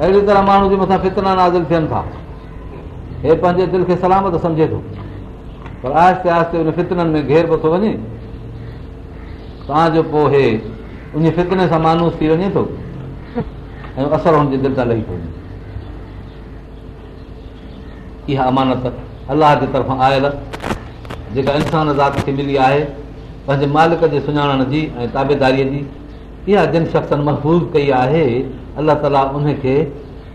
اهڙي طرح ماڻهو جي مٿان فتنا نازل ٿين ٿا هي پنهنجي دل کي سلامت سمجهي ٿو پر آهستي آهستي ان فتنن ۾ گهير ٿو وڃي توهان جو پوءِ هي ان فتني سان مانوس ٿي وڃي ٿو ۽ اثر هن جي دل تان لهي ٿو وڃي اها امانت الله جي طرفان آيل جيڪا انسان ذات کي ملي آهي پنهنجي مالڪ جي سڃاڻڻ جي ۽ تابيداريءَ جي اها جن شخصن محفوظ ڪئي آهي الله تالا ان کي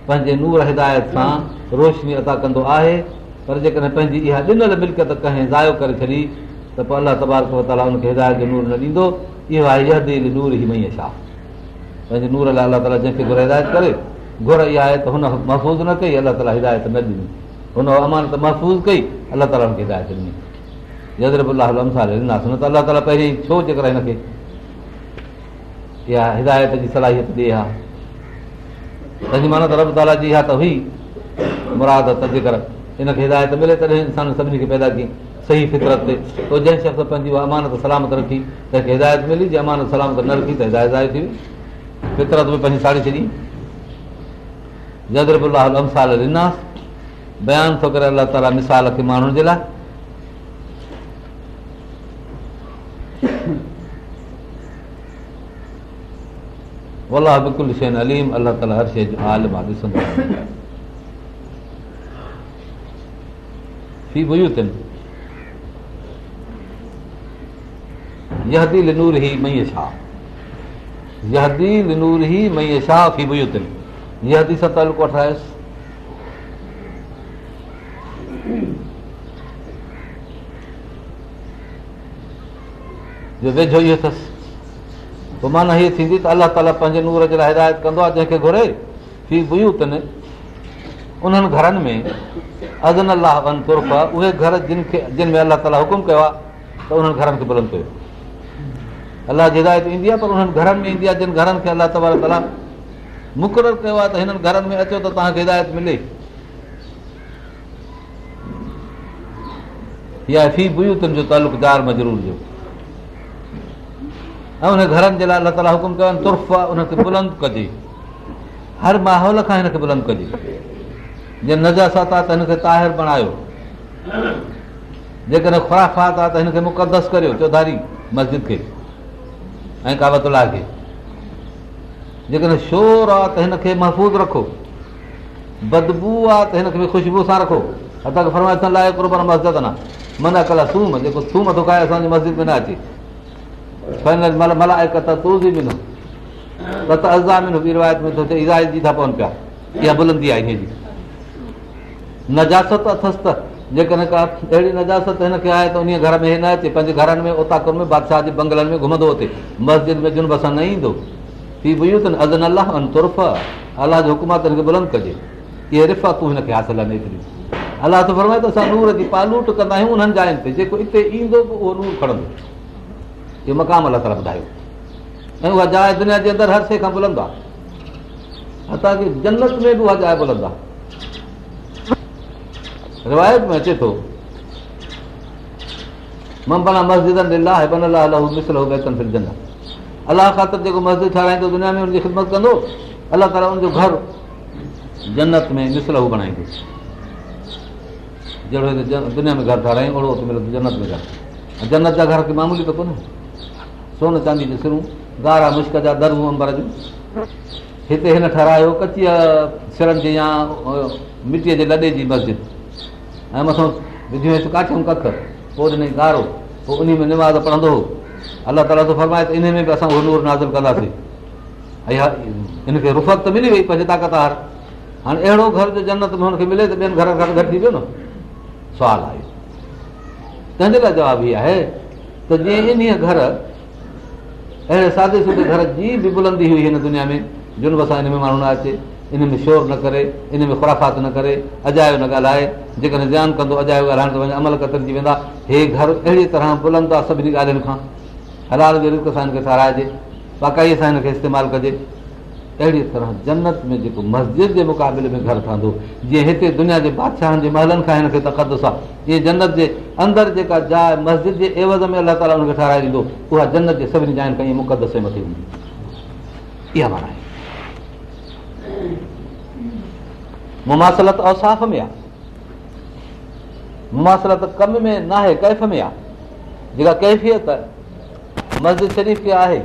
پنهنجي نور هدايت سان روشني ادا ڪندو آهي. پر جيڪڏهن پنهنجي اها ڏنل ملڪيت ڪنهن زايو ڪري ڇڏي ته پوءِ الله تبارڪ هن کي هدايت جو نور نه ڏيندو. اهو آهي نور ئي مئي ڇا پنهنجي نور لاءِ الله تالا جنهن کي گهر هدايت ڪري گهر اها آهي ته هن محفوظ نه ڪئي الله تالا هدايت نه ڏني. هن امانت محفوظ ڪئي الله تالا هن کي هدايت ڏني. ڏناسين نه ته الله تالا پهرين ڇو جيڪر هن کي اها هدايت جي صلاحيت ڏئي ها هن کي هدايت ملي سڀني کي پيدا ڪئي صحيح فطرت تي. امانت سلامت رکي تنهن کي هدايت ملي امانت سلامت نه رکي ته هدايت ظاهر ٿي وئي. فطرت ۾ پنهنجي ساڙهي ڇڏي. ٿو ڪري الله تالا مثال کي ماڻهن جي لاءِ الله بلڪل شيءِ اليم الله تالا هر شيءِ ٺاهيس جو ويجهو اهو اٿس پوءِ معنيٰ هيءَ ٿيندي ته الله تالا پنهنجي نور جي لاءِ هدايت ڪندو آهي جنهن کي گهري انهن گهرن ۾ ازن الله ون ترف اهي گهر جن کي جن ۾ الله تالا حڪم ڪيو آهي ته انهن گهرن کي بلند ڪيو. الله جي هدايت ايندي آهي پر انهن گهرن ۾ ايندي آهي جن گهرن کي الله تبار تالا مقرر ڪيو آهي ته هنن گهرن ۾ اچو ته توهان کي هدايت ملي. يا في بيوتن جو تعلق جار مجرور جو ۽ هن گهرن جي لاءِ الله تالا حڪم ڪيو بلند ڪجي. هر ماحول کان هن کي بلند ڪجي. جيئن نجاسات آهي ته هن کي طاهر بڻايو. جيڪڏهن خرافات آهي ته هن کي مقدس ڪريو چوڌاري مسجد کي ۽ ڪاوتلا کي. جيڪڏهن شور آهي ته هن کي محفوظ رکو. بدبو آهي ته هن کي خوشبو سان رکو. ڪربن مسجد نه منا ڪلا سوم جيڪو سوم ٿو کائي اسان جي مسجد ۾ نه اچي جيڪڏهن ڪا اهڙي نجاست هن کي آهي ته ان ۾ اچي پنهنجي گهرن ۾ بادشاهه جي بنگلن ۾ گهمندو اچي مسجد ۾ جن بسان نه ايندو الله ترف الله جو هڪمات هن کي بلند ڪجي اهي رفا تون هن کي حاصل آهي الله ته فرمائي ته اسان نور جي پالوٽ ڪندا آهيون انهن جائن تي جيڪو هتي ايندو اهو نور کڻندو اهو مقام الله تالا ٻڌايو. ۽ دنيا ۾ به اها جاءِ بلند آهي. روايت ۾ اچي ٿو ممبنا مسجد الله خاطر جيڪو مسجد ٺارائيندو دنيا ۾ هن جي خدمت ڪندو. الله تالا هن جو گهر جنت ۾۾۾ جا گهر ڪونهي سون چاندي جو سرون گارا مشڪ جا درون امبر جون. هتي هن ٺارايو ڪچيءَ سرن جي يا مٽيءَ جي لڏي جي مسجد. ۽ مٿان وڌيون هتي ڪاٺيون ڪک پوءِ ڏنئي گارو. پوءِ ان ۾ نماز پڙهندو هو. الله تالا ٿو فرمائي ته ان ۾ به اسان اهو نور نازل ڪنداسين. ۽ هن کي رفت ته ملي وئي پنهنجي طاقت هار هاڻي اهڙو گهر جو جنت ۾ هن کي ملي ته ٻين گهرن کان گهٽ ٿي ويو نه. سوال آهي. تنهن جي لاءِ جواب اهو آهي ته جيئن ان گهر اهڙي سادي سودي گهر جي به بلندي هئي هن دنيا ۾ جن به اسان هن ۾ ماڻهو نه اچي ان ۾ شور نه ڪري ان ۾ خرافات نه ڪري اجايو نه ڳالهائي. جيڪڏهن ڌيان ڪندو اجايو ڳالهائڻ ته وڃي عمل ڪترجي ويندا هي گهر اهڙي طرح بلند آهي سڀني ڳالهين کان. هلال جي رڪ سان هن کي ٺارائجي باقائيءَ سان هن کي استعمال ڪجي اهڙي طرح جنت ۾ جيڪو مسجد جي مقابلي ۾ گهر ٺهندو جيئن هتي دنيا جي بادشاهن جي مهلن کان هن کي تقدس آهي اهي جنت جي اندر جيڪا جاءِ مسجد جي عيوض ۾ الله تالا هن کي ٺارائي ڏيندو اها جنت جي سڀني جائن کان اهي مقدس مٿي هوندي. اها معنيٰ آهي. مماسلت اوصاف ۾ آهي. مماسلت ڪم ۾ نه آهي ڪيف ۾ آهي. جيڪا ڪيفيت مسجد شريف کي آهي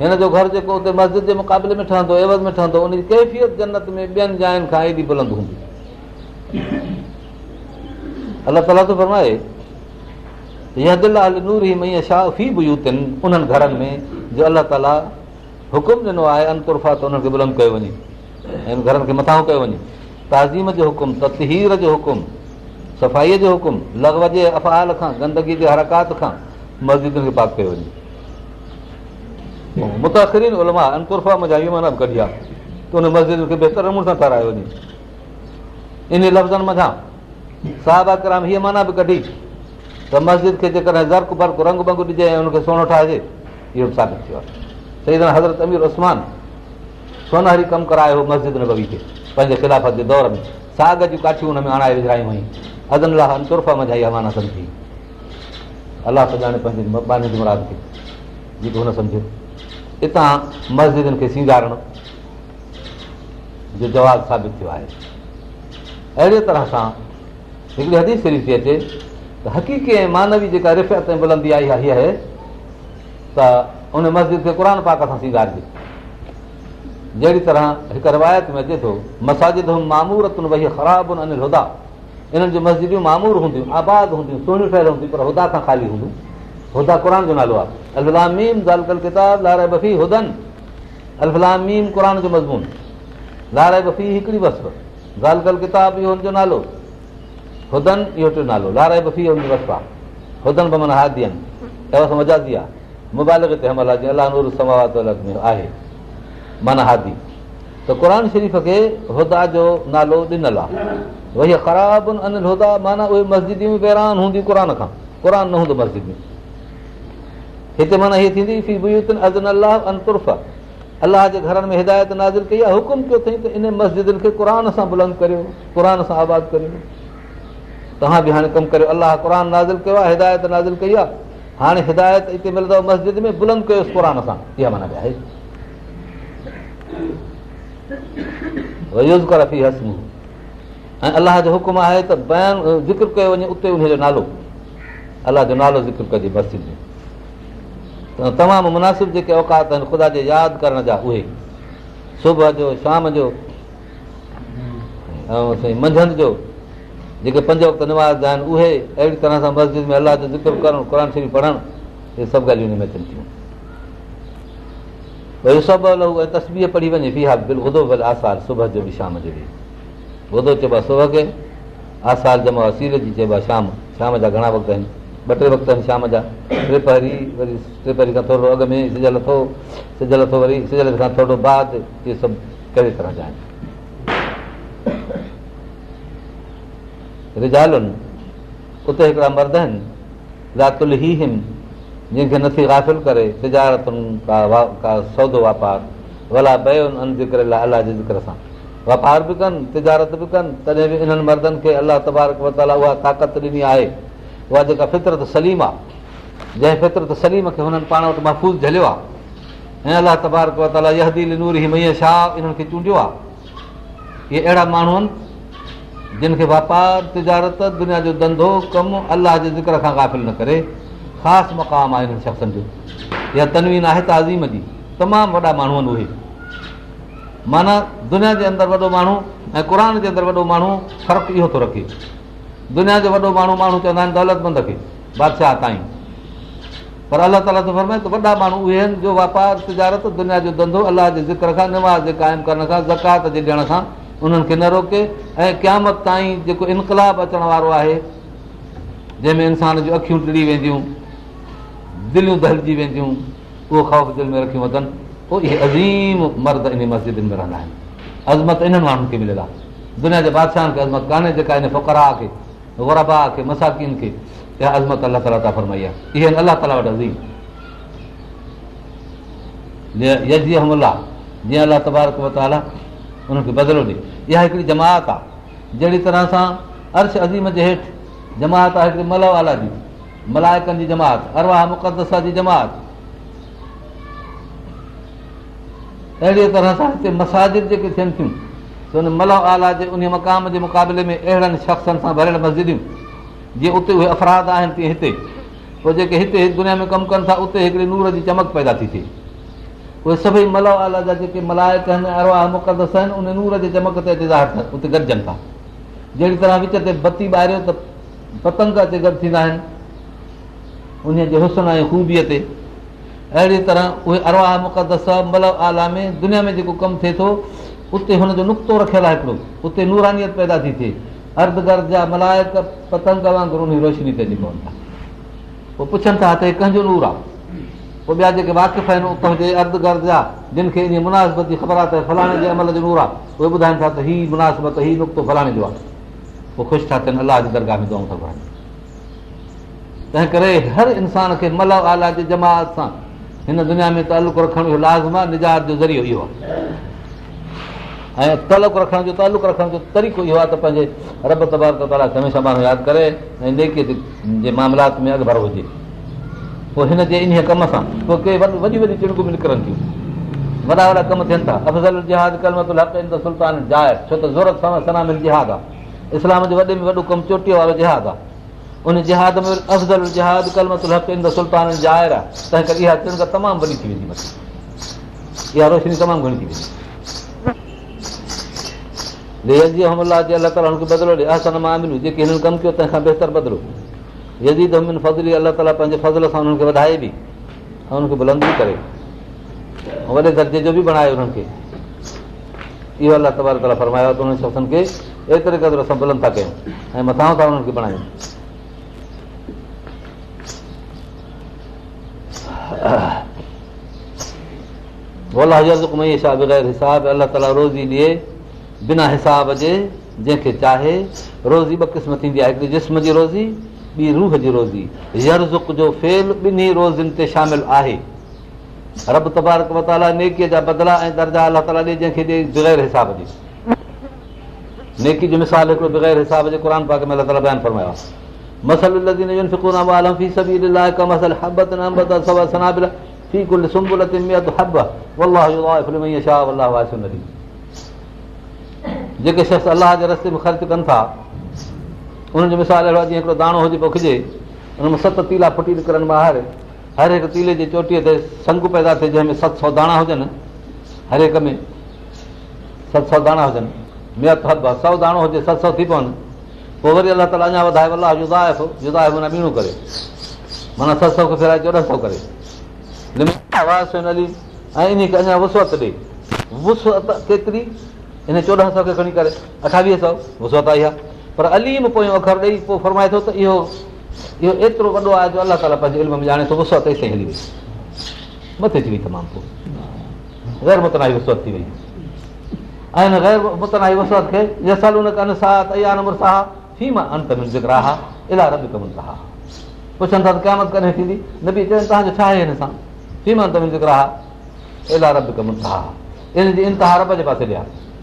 هن جو گهر جيڪو اتي مسجد جي مقابلي ۾ ٺهندو عيوض ۾ ٺهندو ان جي ڪيفيت جنت ۾ ٻين جاين کان ايڏي بلند هوندي. الله تالا ٿو فرمائي نور ئي مئي شاهه في به يوتن انهن گهرن ۾ جو الله تالا حڪم ڏنو آهي انترفا ته انهن کي بلند ڪيو وڃي ۽ گهرن کي مٿان ڪيو وڃي. تازيم جو حڪم تتهير جو حڪم صفائيءَ جو حڪم لڳو جي افال کان گندگي جي هرڪات کان مسجدن کي پاڪ ڪيو وڃي متاخرين علماء انترفا مزا اهو معنيٰ به ڪڍي آهي ته ان مسجد کي بهتر نموني سان ٺارايو وڃي ان لفظن مٿان صاحبه معنيٰ به ڪڍي ته مسجد کي جيڪڏهن زرڪ برڪ رنگ بنگ ڏجي ۽ هن کي سونو ٺاهجي اهو به ثابت ٿيو آهي صحيح طرح حضرت امير اسمان سونهري ڪم ڪرايو هو مسجد نبي کي پنهنجي خلافت جي دور ۾ ساڳ جون ڪاٺيون هن ۾ هڻائي وجهايون هيون ادن لاءِ طرفان مزائي معنيٰ سمجهي الله ته ڄاڻي پنهنجي مراد کي جيڪو هن سمجهو هتان مسجدن کي سينگارڻ جو جواب ثابت ٿيو آهي. اهڙي طرح سان هڪڙي حديث شريف ٿي اچي ته حقيقي ۽ مانوي جيڪا رفت ۽ بلندي آئي آهي هيءَ آهي ته ان مسجد کي قر پاڪ سان سينگارجي. جهڙي طرح هڪ روايت ۾ اچي ٿو مساجد مامورتن انيل هدا. انهن جون مسجديون مامور هونديون آباد هونديون سهڻيون ٺهيل هونديون پر هدا کان خالي هونديون هدا قر جو نالو آهي الفلاميم زالڪل ڪتاب لار بفي حدن الفلاميم قر جو مضمون لار بفي هڪڙي وصف زالڪل ڪتاب اهو هن جو نالو حدن اهو ٽيون نالو لار بفي هن جي وصف آهي حدن به معنيٰ هادين ۽ مجازي آهي مبالڪ تي همل آهي نور سماوات ۾ آهي معنيٰ هادي ته قر شريف کي هدا جو نالو ڏنل آهي وهي خراب هدا اهي مسجديون ويران هونديون قر کان قر نه هوندو مسجد ۾ هتي معنيٰ هيءَ ٿيندي الله الله جي گهرن ۾ هدايت نازل ڪئي آهي حڪم ڪيو اٿئي ته ان مسجدن کي قر سان بلند ڪريو قر سان آباد ڪريو. توهان به هاڻي ڪم ڪريو الله قر نازل ڪيو آهي هدايت نازل ڪئي آهي. هاڻي هدايت هتي ملندو مسجد ۾ بلند ڪيوس قر سان. اها معنيٰ آهي. ۽ الله جو حڪم آهي ته بيان ذڪر ڪيو وڃي اتي ان جو نالو. الله جو نالو ذڪر ڪجي مسجد ۾ تمام مناسب جيڪي اوڪات آهن خدا جي ياد ڪرڻ جا اهي. صبح جو شام جو ۽ سائين منجهند جو جيڪي پنج وقت نواز آهن اهي اهڙي طرح سان مسجد ۾ الله جو ذڪر ڪرڻ قر شريف پڙهڻ اهي سڀ ڳالهيون هن ۾ اچن ٿيون. ڀئي سڀ ۽ تصوير پڙهي وڃي به ها بل ٻڌو ڀلي آثار صبح جو به شام جو به. ٻڌو چئبو آهي صبح کي آثار جمع آهي سير جي چئبو آهي شام. شام جا گهڻا وقت آهن ٻه ٽي وقت آهن شام جا. ٽي پهري وري ٽي پهري کان ٿورو اڳ ۾ سجل ٿو سجل وري سجل کان ٿورو بعد اهي سڀ ڪهڙي طرح جا آهن. رجالن اتي هڪڙا مرد آهن راتل هي هم جنهن کي نٿي گافل ڪري تجارتن ڪا ڪا سودو واپار ڀلا الله جي ذڪر سان. واپار به ڪن تجارت به ڪن تڏهن به انهن مردن کي الله تبارڪ اها طاقت ڏني آهي اها جيڪا فطرت سليم آهي جنهن فطرت سليم کي هنن پاڻ وٽ محفوظ جهليو آهي ۽ الله مئيا شاهه انهن کي چونڊيو آهي اهي اهڙا ماڻهو آهن جن کي واپار تجارت دنيا جو ڌنڌو ڪم الله جي ذڪر کان گافل نه ڪري خاص مقام آهي هنن شخصن جو. اها تنوين آهي تازيم جي. تمام وڏا ماڻهو آهن اهي. معنيٰ دنيا جي اندر وڏو ماڻهو ۽ قر جي اندر وڏو ماڻهو فرق اهو ٿو رکي دنيا جو وڏو ماڻهو ماڻهو چوندا آهن دولتمند کي بادشاهه تائين. پر الله ته وڏا ماڻهو اهي آهن جو واپار تجارت دنيا جو ڌنڌو الله جي ذڪر کان نواز جي قائم ڪرڻ کان زڪات جي ڏيڻ کان انهن کي نه روڪي. ۽ قيامت تائين جيڪو انڪلاب اچڻ وارو آهي جنهن ۾ انسان جون اکيون ٽڙي وينديون دليون دهلجي وينديون اهو خوف دل ۾ رکي وڌن پوءِ اهي عظيم مرد ان مسجد ۾ رهندا آهن. عظمت انهن ماڻهن کي مليل آهي دنيا جي بادشاهن کي عظمت ڪانهي جيڪا ان فڪرا کي گربا کي مساڪن کي اها عظمت الله تالا فرمائي آهي اهي الله تالا وٽ عظيم يزيئلا جيئن الله تبارڪ وتالا ان کي بدلو ڏي اها هڪڙي جماعت آهي جهڙي طرح سان عرش عظيم جي هيٺ جماعت آهي هڪڙي مهل جي ملايڪن جي جماعت ارواهه مقدسا جي جماعت اهڙيءَ طرح سان هتي مساجد جيڪي ٿين ٿيون هن مهل اعليٰ جي ان مقام جي مقابلي ۾ اهڙن شخصن سان ڀريل مسجديون جيئن اتي اهي افراد آهن تيئن هتي. پوءِ جيڪي هتي دنيا ۾ ڪم ڪن ٿا اتي هڪڙي نور جي چمڪ پيدا ٿي ٿئي. اهي سڀئي مهل اعليٰ جا جيڪي ملايڪ آهن اروا مقدس آهن ان نور جي چمڪ تي اتي گڏجن ٿا. جهڙي طرح وچ تي بتي ٻاريو ته پتنگ تي گڏ ٿيندا آهن ان جي هسن ۽ خوبيءَ تي. اهڙي طرح اهي اروا مقدس مهل اعليٰ ۾ دنيا ۾ جيڪو ڪم ٿئي ٿو اتي هن جو نقطو رکيل آهي هڪڙو. اتي نورانيت پيدا ٿي ٿئي. ارڌ گرد جا ملايڪ پتنگ وانگر روشني تي پون ٿا. پوءِ پڇن ٿا ته ڪنهن جو نور آهي؟ پوءِ ٻيا جيڪي واقف آهن اتان جي ارڌ گرد جا جن کي ان مناسبت جي خبر آهي ته فلاڻي جي عمل جو نور آهي اهي ٻڌائين ٿا ته هيءَ مناسبت هيءُ نقطو فلاڻي جو آهي. پوءِ خوش ٿا ٿين الله جي درگاهه ۾ دعائون ٿا گهرائن. تنهن ڪري هر انسان کي مهل اعليٰ جي جماعت سان هن دنيا ۾ تعلق رکڻ جو لازم آهي نجات جو ذريعو اهو آهي ۽ تعلق رکڻ جو تعلق رکڻ جو طريقو اهو آهي ته پنهنجي رب تبار هميشه ماڻهو ياد ڪري ۽ نيڪيءَ جي ماملات ۾ اڳ ڀرو هجي. پوءِ هن جي ان ڪم سان پوءِ ڪي وڏي وڏي چڙڪون به نڪرن ٿيون. وڏا وڏا ڪم ٿين ٿا. افزل جهاد ڪلمت سلطان جائي ڇو ته ضرورت سان سنها مل جهاد آهي اسلام جو وڏي ۾ وڏو ڪم چوٽيءَ وارو جهاد آهي ان جهاد ۾ افزل جهاد ڪلمت ان سلطان ظاهر آهي تنهن ڪري اها چڙڪ تمام وڏي ٿي ويندي مٿي. اها روشني تمام گهڻي ٿي ويندي هنن ڪم ڪيو تنهن کان بهتر بدلو الله تالا پنهنجي فضل سان وڌائي به ۽ هن کي بلند ڪري وڏي درجي جو به بڻايو هنن کي اهو الله فرمايو اسان بلند ڪيون ۽ مٿان ٿا هنن کي بڻايون الله تالا روزي ڏئي بنا حساب جي جنهن کي چاهي روزي ٻه قسم ٿيندي آهي هڪڙي جسم جي روزي ٻي روهه جي روزي. يرزڪ جو فيل ٻنهي روزين تي شامل آهي. رب تبارڪ متالا نيڪيءَ جا بدلا ۽ درجا الله تالا ڏي جنهن کي ڏي بغير حساب جي. نيڪي جو مثال هڪڙو بغير حساب جي قر پاڪ ۾ الله تالا بيان فرمايو آهي. مسل في سڀي ڪمسل هبت سنابل. في ڪل سمبلت ميت هب ولاهه شاهه ولاهه واسن جيڪي شخص الله جي رستي ۾ خرچ ڪن ٿا انهن جو مثال اهڙو آهي جيئن هڪڙو داڻو هجي پوکجي هن ۾ ست تيلا ڦٽي نڪرن ٻاهر. هر هڪ تيلي جي چوٽيءَ تي سنگ پيدا ٿئي جنهن ۾ ست سؤ داڻا هجن. هر هڪ ۾ ست سؤ داڻا هجن. سؤ داڻو هجي ست سؤ ٿي پون. پوءِ وري الله تالا اڃا وڌائي الله جدا جدا ڪري. معنيٰ ست سؤ کي ڦيرائي چوڏهن سؤ ڪري. ۽ ان کي اڃا وسوت ڏي وسوت ڪيتري ان چوڏهن سؤ کي کڻي ڪري اٺاويهه سؤ وسوت آئي آهي پر اليم پويون اکر ڏيئي پوءِ فرمائي ٿو ته اهو اهو ايترو وڏو آهي جو الله تالا پنهنجي علم ۾ ڄاڻي ٿو وسوت تيس تائين هلي وئي. مٿي اچي وئي تمام پوءِ. غير متنائي وسوت ٿي وئي. ۽ هن غير متنائي وسوت کي جسل ان ڪن ساهه تيا نمبر ساهه فيم انت ۾ ذڪر آهي الاهه رب ڪمن ساهه پڇن ٿا ته قيامت ڪڏهن ٿيندي؟ نه به چون توهان جو ڇا آهي هن سان؟ فيم انت ۾ ذڪر آهي الاهه رب ڪمن ساهه ان جي انتها رب جي پاسي ڏيان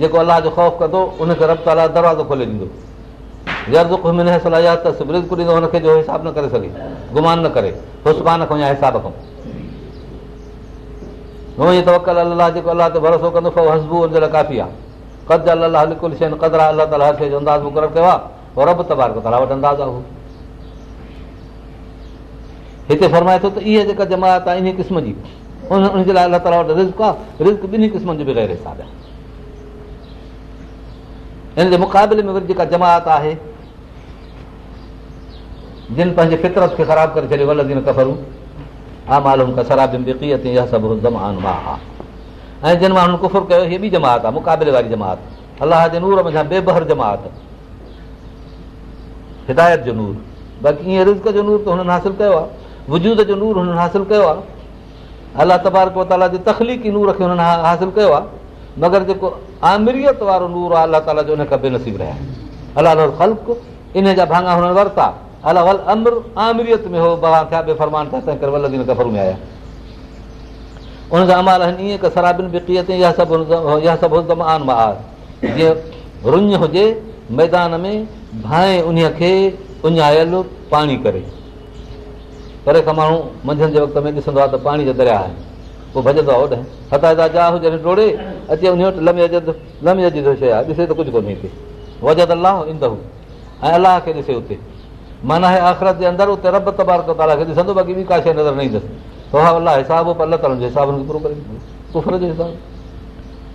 جيڪو الله جو خوف ڪندو ان کي رب تالا دروازو کولي ڏيندو ڏيندو هن کي جو حساب نه ڪري سگهي گمان نه ڪري يا حساب کان توڪل الله جيڪو الله تي ڀروسو ڪندو هسبو هن جي لاءِ ڪافي آهي ڪد الله لڪل شيءِ قدر آهي الله تالا هر شيءِ جو انداز مقرر ڪيو آهي رب تبار تالا وٽ انداز آهي هتي فرمائي ٿو ته اها جيڪا جماعت آهي ان قسم جي ان جي لاءِ الله تالا وٽ رزڪ آهي رزڪ ٻنهي قسمن جو به غير حساب آهي هن جي مقابلي ۾ وري جيڪا جماعت آهي جن پنهنجي فطرت کي خراب ڪري ڇڏيو ولدين ڪفرون آ معلوم ڪا شراب اها سڀ زمان مان ۽ جن ماڻهن ڪفر ڪيو هيءَ ٻي جماعت آهي مقابلي واري جماعت. الله جي نور ۾ بيبهر جماعت. هدايت جو نور. باقي ائين رزڪ جو نور ته هنن حاصل ڪيو آهي وجود جو نور هنن حاصل ڪيو آهي الله تبارڪ تالا جي تکليقي نور کي هنن حاصل ڪيو آهي مگر جيڪو آمريت وارو نور آهي الله تالا جو هن کان بينسيب رهيا الله خلق ان جا ڀاڱا هنن ورتا. الله امر آمريت ۾ هو بها ٿيا بي فرمان ٿيا تنهن ڪري ول ڪفر ۾ آيا ان جا امال آهن ائين ڪه شرابن بڪيءَ اها سڀ اها سڀ آن جيئن رڃ هجي ميدان ۾ ڀائي ان کي اڃايل پاڻي ڪري. پري کان ماڻهو منجهند جي وقت ۾ ڏسندو آهي ته پاڻي جا دريا آهن. پوءِ ڀڄندو آهي اوڏي هٿا جا هجي ڊوڙي اچي ان وٽ لمي لمي جي شيءِ آهي. ڏسي ته ڪجهه ڪونهي هتي. وجد الله ايندو ۽ الله کي ڏسي اتي. معنيٰ آهي آخرت جي اندر اتي رب تبارڪ تالا کي ڏسندو باقي ٻي ڪا شيءِ نظر نه ايندس ته ها الله حساب پوءِ الله تالا جو پورو ڪري ڪفر جو حساب.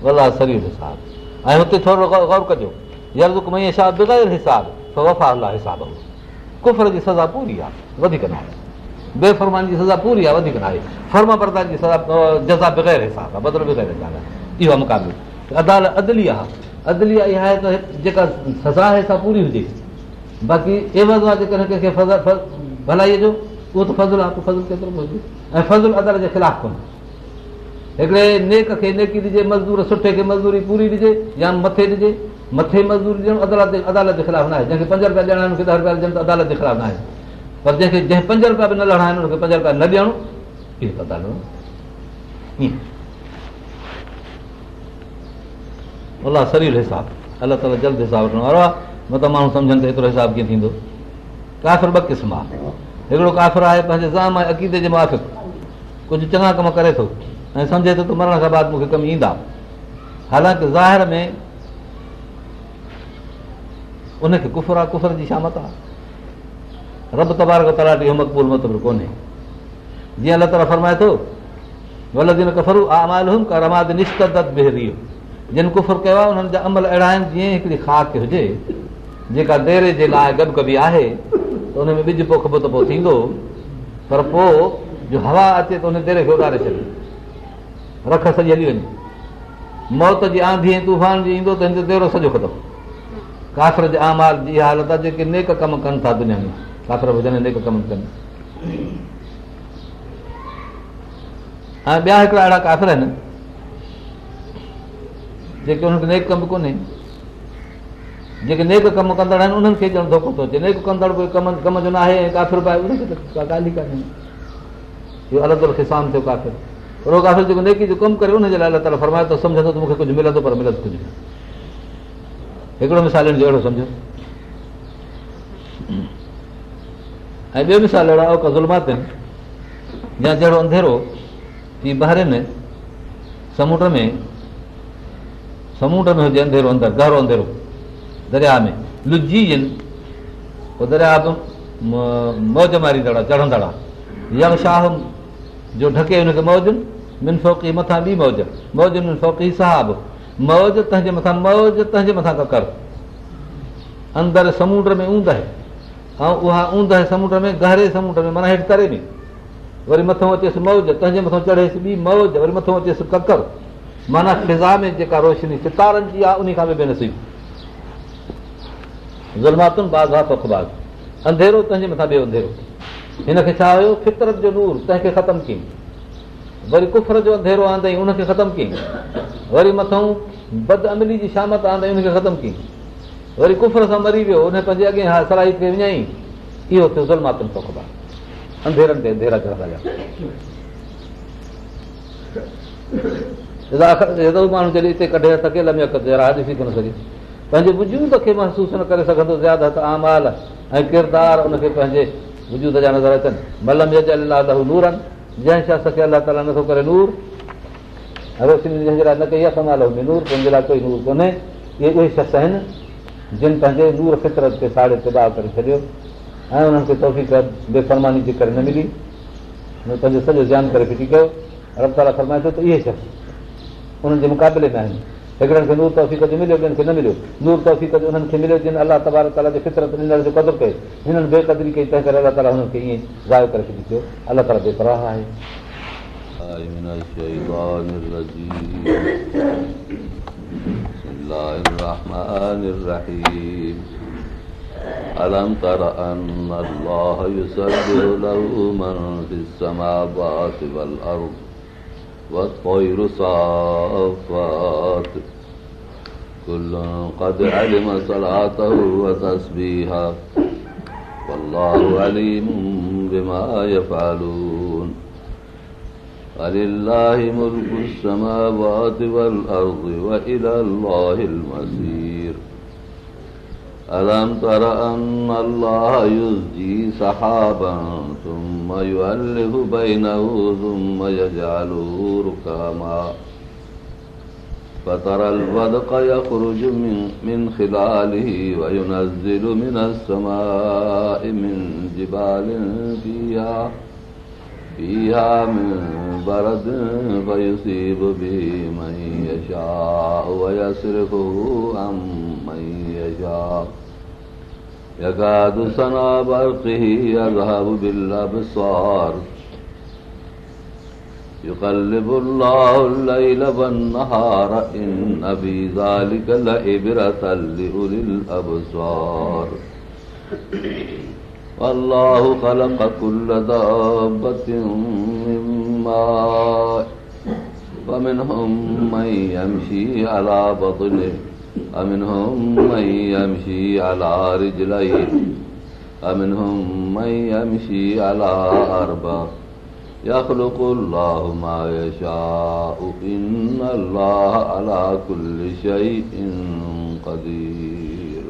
الله حساب. ۽ هتي ٿورو گور ڪجو ڇا بغير حساب وفا الله حساب ڪفر جي سزا پوري آهي وڌيڪ نه آهي بيفرمان جي سزا پوري آهي وڌيڪ نه آهي فرما بردار جي سزا جزا بغير حساب آهي بدلو بغير حساب آهي اهو مقابلو. ادال ادلي آهي ادلي اها آهي ته جيڪا سزا آهي سا پوري هجي. باقي عيوض آهي جيڪڏهن ڪنهن کي ڀلائيءَ جو اهو ته فضل آهي فضل ڪيترو هجي ۽ فضل عدل جي خلاف ڪونهي هڪڙي نيڪ کي نيڪي ڏجي مزدور سٺي کي مزدوري پوري ڏجي يا مٿي ڏجي مٿي مزدوري ڏيڻ عدالت عدالت جي خلاف نه آهي جنهن کي پنج رپيا ڏيڻا آهن ڏهه رپيا ڏين ته عدالت جي خلاف نه آهي پر جنهن کي جنهن پنج رپيا به نه لڙا آهن هن کي پنج رپيا نه ڏيڻو اهو ته عدالت ائين الله شرير حساب الله تالا جلد حساب وٺڻ آهي مطلب ماڻهو سمجهن ته ايترو حساب ڪيئن ٿيندو ڪافر ٻه قسم آهي هڪڙو ڪافر آهي پنهنجي جام ۽ عقيدي جي مئافق ڪجهه چڱا ڪم ڪري ٿو. ۽ سمجهي ٿو ته مرڻ کان بعد مون کي ڪم ايندا. حالانڪه جيئن تالا فرمائي ٿو ولدن ڪفرو آمال ڪا رماد نشتت بيهري جن ڪفر ڪيو آهي عمل اهڙا آهن جيئن هڪڙي خاڪ هجي جيڪا ڊيري جي لاءِ گب گبي آهي ٻج پوک ته پوءِ ٿيندو. پر پوءِ جو هوا اچي ته هن ڊيري کي اڏاري ڇڏي. رک سڄي هلي وڃي. موت جي آنڌي ۽ طوفان جي ايندو ته هن ديرو سڄو ختم. ڪافر جي آمال جي اها حالت آهي جيڪي نيڪ ڪم ڪن ٿا دنيا ۾. ڪافر ڪن. ۽ ٻيا هڪڙا اهڙا ڪافر آهن جيڪي هن کي نيڪ ڪم ڪونهي. جيڪي نيڪ ڪم ڪندڙ آهن انهن کي ڄڻ ڌوکو ٿو اچي. نيڪ ڪندڙ ڪوئي ڪم ڪم جو نه آهي ۽ ڪافر به آهي ان کي ته ڪا ڳالهه ئي ڪانهي الڳ الڳ ڪسان ٿيو ڪافر. پر ڪافر جيڪو نيڪي جو ڪم ڪري ان جي لاءِ الله تالا فرمائي ٿو سمجهندو ته مون کي ڪجهه ملندو پر ملندو ڪجهه هڪڙو مثال هن جو اهڙو سمجهو. ۽ ٻيو مثال اهڙا ظلمات آهن يا جهڙو انڌيرو جيئن ٻاهر سمنڊ ۾ سمنڊ ۾ هجي انڌيرو اندر گهرو انڌيرو دريا ۾ لجي دريا به موج ماريندڙ چڙهندڙ جو ڍڪي هن کي موج من فوقي مٿان ٻي موج موج فوقي صاحب موج تنهن جي مٿان موج تنهن جي مٿان ڪڪر اندر سمنڊ ۾ اوند آهي ۽ اها اوند آهي سمنڊ ۾ گهري سمنڊ ۾ معنيٰ هيٺ تري ۾ وري مٿان اچيس موج تنهن جي مٿان چڙهيس ٻي موج وري مٿان اچيس ڪڪر معنيٰ فضا ۾ جيڪا روشني ستارن جي آهي ان کان به پکباز انڌيرو تنهن جي مٿان ٻيو انڌيرو هن کي ڇا هيو فطرت جو نور تنهن کي ختم ڪيئين. وري ڪفر جو انڌيرو آندئي ان کي ختم ڪيئين. وري مٿان بد املي جي شامت آندئي ان کي ختم ڪيئين. وري ڪفر سان مري ويو ان پنهنجي اڳي ها سرائي کي وڃائي. اهو پکباز انڌيرن تي انڌيرا چڙهندا ماڻهو جڏهن هتي ڪڍي سگهي لمي ڏسي ڪونه سگهي. پنهنجي وجود کي محسوس نه ڪري سگهندو زياده ته آمال ۽ ڪردار ان کي پنهنجي وجود جا نظر اچن ملم يج الله لهو نور آهن جنهن شيءِ سڪي الله تالا نٿو ڪري نور جنهن جي لاءِ نه ڪئي آهي نور پنهنجي لاءِ ڪوئي نور ڪونهي. اهي اهي شخص آهن جن پنهنجي نور فطرت کي ساڙي تباهه ڪري ڇڏيو ۽ انهن کي تحفي بيفرماني جي ڪري نه ملي. پنهنجو سڄو ڌيان ڪري ڦٽي ڪيو. رب تالا فرمائي ٿو ته اهي شخص انهن جي مقابلي ۾ آهن हिकिड़नि खे नूर तौफ़ जो मिलियो ॿियनि खे न मिलियो नूर तौफ़ जो उन्हनि खे मिलियो जिन अलाह तबार ताला जे फितरत ॾिनण जो क़दुरु कयो हिननि बेक़दरी कई तंहिं करे अलाह ताला हुननि खे ईअं ज़ायो करे छॾी थियो अलाह ताला बेपराह आहे الرحمن الرحيم ألم تر أن الله يسبح له من في السماوات والأرض والطير صافات كل قد علم صلاته وتسبيحه. والله عليم بما يفعلون. ولله ملك السماوات والأرض وإلى الله المسير ألم تر أن الله يزجي سحابا ثم يؤلف بينه ثم يجعله ركاما؟ فترى الودق يخرج من, من خلاله وينزل من السماء من جبال فيها فيها من برد فيصيب به من يشاء ويصرفه عن من يشاء. يكاد سنا برقه يذهب بالأبصار. يقلب الله الليل والنهار إن في ذلك لعبرة لأولي الأبصار. والله خلق كل دابة من ماء فمنهم من يمشي على بطنه ومنهم من يمشي على رجليه ومنهم من يمشي على أربع يخلق الله ما يشاء إن الله على كل شيء قدير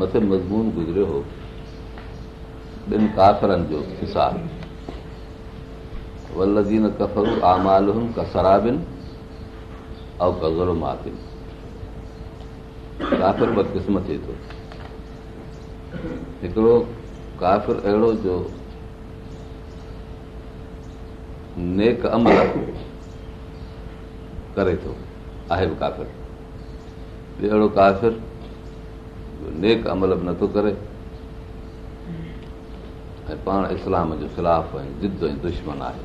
मथे मज़मून गुज़रियो हो ॿिनि काफ़रनि जो हिसाब वलज़ीन कफ़रू आमाल कसराबिन ऐं कज़ुलमातिन काफ़िर ॿ क़िस्म थिए थो هڪڙو ڪافر اهڙو جو نيڪ عمل ڪري ٿو آهي به ڪافر. ٻيو اهڙو ڪافر نيڪ عمل به نٿو ڪري. ۽ پاڻ اسلام جو خلاف ۽ ضد ۽ دشمن آهي.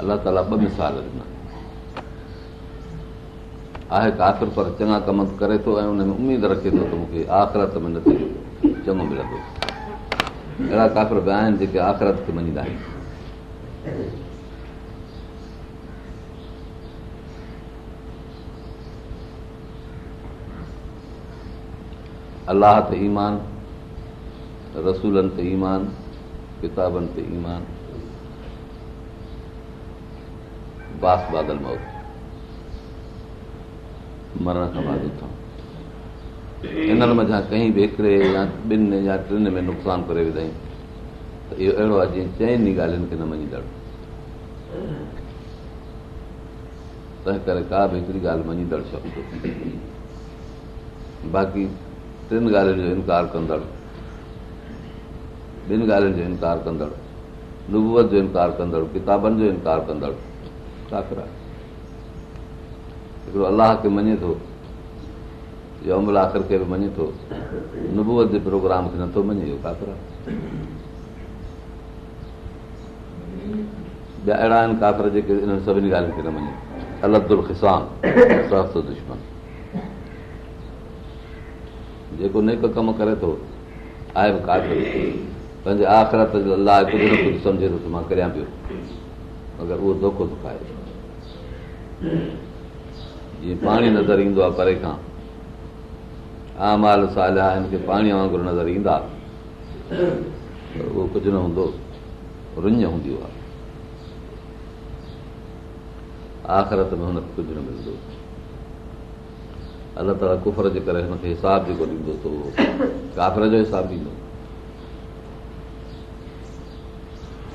الله تالا ٻه مثال ڏنا آهي ڪافر پر چڱا ڪم ڪري ٿو ۽ ان ۾ اميد رکي ٿو ته مون کي آخرت ۾ چڱو ملندو. اهڙا ڪافر به آهن جيڪي آخرت کي مڃيندا آهن. الله تي ايمان رسولن تي ايمان ڪتابن تي ايمان باس بادل موت مرڻ کان بعد انهن مٿان ڪهين به هڪڙي يا ٻن يا ٽن ۾ نقصان ڪري وڌائي ته اهو اهڙو آهي جيئن چئن ئي ڳالهين کي تنهن ڪري ڪا به هڪڙي باقي ٽن ڳالهين جو انڪار ڪندڙ. ڪتابن جو انڪار ڪندڙ. آهي هڪڙو الله کي مڃي ٿو يا عمل آخر کي به مڃي ٿو نبوئت جي پروگرام کي نٿو مڃي اهو ڪافر آهي ٻيا اهڙا آهن ڪافر جيڪي انهن سڀني ڳالهين کي نه مڃي الدل خسان سخت دشمن. جيڪو نيڪ ڪم ڪري ٿو آهي به ڪافر پنهنجي آخرت جو الله ڪجهه نه ڪجهه سمجهي ٿو ته مان ڪريان پيو مگر اهو ڌوکو ٿو کائي پاڻي نظر ايندو آهي پري کان. آمال سال هن کي پاڻيءَ وانگر نظر ايندا. ته اهو ڪجهه نه هوندو رڃ هوندي آهي آخرت ۾ هن کي ڪجهه نه ملندو. الله تالا ڪفر جي ڪري هن کي حساب جيڪو ڏيندو ته اهو. ڪافر جو حساب ڏيندو.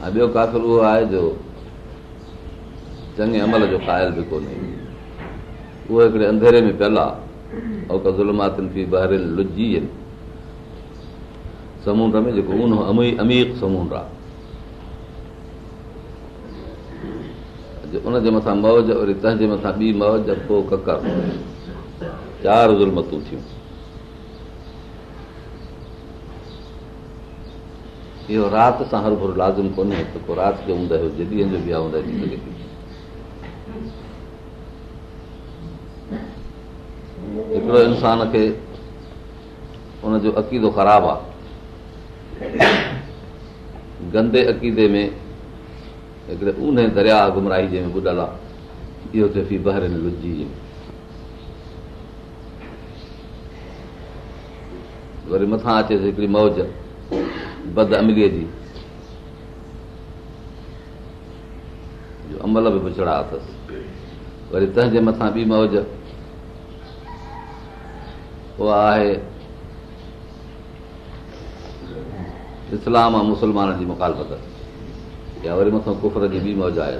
۽ ٻيو ڪافر اهو آهي جو چڱي عمل جو قائل به ڪونهي اهو هڪڙي انڌيري ۾ پيل آهي زلماتن لجي سمنڊ ۾ جيڪو اون امي امير سمنڊ آهي ان جي مٿان موج وري تنهن جي مٿان ٻي موج پوءِ ڪڪر. چار زلمتون ٿيون. اهو رات سان هر ڀر لازم ڪونهي ته ڪو رات جو هوندو به آهي هوندا ٿي هڪڙو انسان کي ان جو عقيدو خراب آهي. گندي عقيدي ۾ هڪڙي اونهي دريا گمراهي جنهن ۾ ٻڌل آهي. اهو ٿئي في بهر لجي وري مٿان اچيس هڪڙي موج بد امليءَ جي عمل به پڇڙا اٿس. وري تنهن جي مٿان ٻي موج اها آهي اسلام ۽ مسلمانن جي مکالفت. يا وري مٿان ڪفر جي ٻي موج آهي.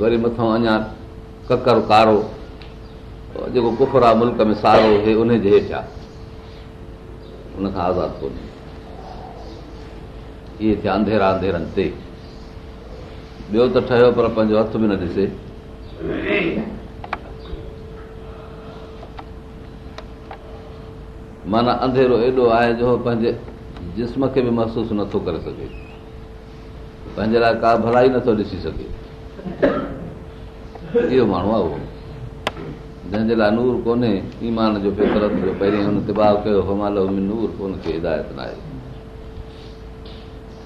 وري مٿان اڃا ڪڪر ڪارو جيڪو ڪفر آهي ملڪ ۾ سارو هي ان جي هيٺ آهي. ان کان آزاد ڪونهي. اهي ٿيا انڌيرا انڌيرن تي ٻيو ته ٺهيو پر پنهنجو هٿ به نه ڏسي. معنيٰ انڌيرو ايڏو آهي جو پنهنجي جسم کي به محسوس نٿو ڪري سگهي. پنهنجي لاءِ ڪا ڀلائي نٿو ڏسي سگهي. اهو ماڻهو آهي اهو. جنهن جي لاءِ نور ڪونهي ايمان جو فطرت جو پهرين هن تباهه ڪيو همال نور هن کي هدايت نه آهي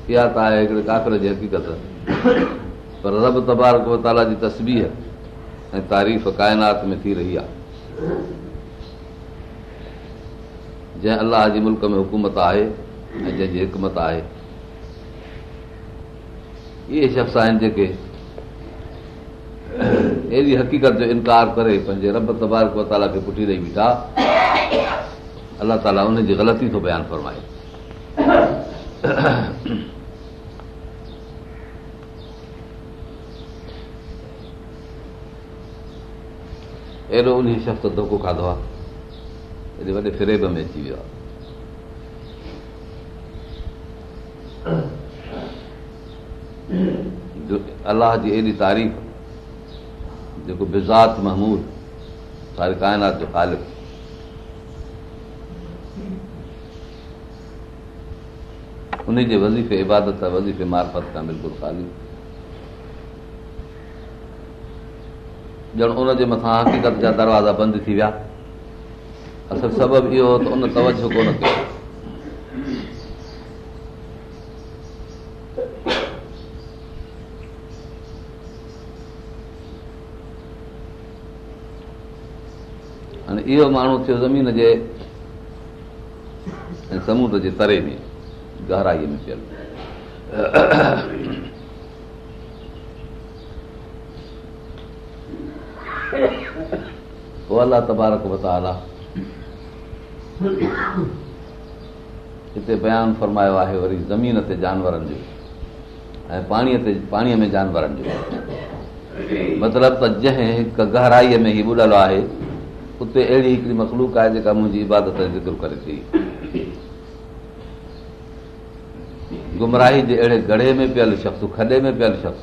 اها ته آهي هڪڙي ڪاڪر جي حقيقت پر رب تبارڪ تالا جي تسبيح ۽ تعريف ڪائنات ۾ ٿي رهي آهي. جنهن الله جي ملڪ ۾ حڪومت آهي ۽ جنهن جي حڪمت آهي. اهي شخص آهن جيڪي اهڙي حقيقت جو انڪار ڪري پنهنجي رب تبارڪ تالا کي پٺي ڏيئي بيٺا. الله تالا ان جي غلطي ٿو بيان فرمائي اهڙو ان شخص ڌوکو کاڌو آهي هيڏي وڏي فريب ۾ اچي ويو آهي الله جي ايڏي تعريف جيڪو بزات مهمود ساري ڪائنات جو خالف ان جي وزيفي عبادت وزيفي معرفت کان بلڪل خالي ڄڻ ان جي مٿان حقيقت جا دروازا بند ٿي ويا. اصل سبب اهو هو ته ان توجو ڪونه ڪيو. هاڻي اهو ماڻهو ٿيو زمين جي سمنڊ جي تري ۾ گهرائيءَ ۾ پيل تبارڪ وتالا هتي بيان فرمايو آهي وري زمين تي جانورن جو ۽ پاڻيءَ تي پاڻيءَ ۾ جانورن جو. مطلب ته جنهن هڪ گهرائيءَ ۾ ئي ٻڏل آهي اتي اهڙي هڪڙي مکلوڪ آهي جيڪا منهنجي عبادت ذڪر ڪري ٿي. گمراهي جي اهڙي گڙهي ۾ پيل شخص کڏي ۾ پيل شخص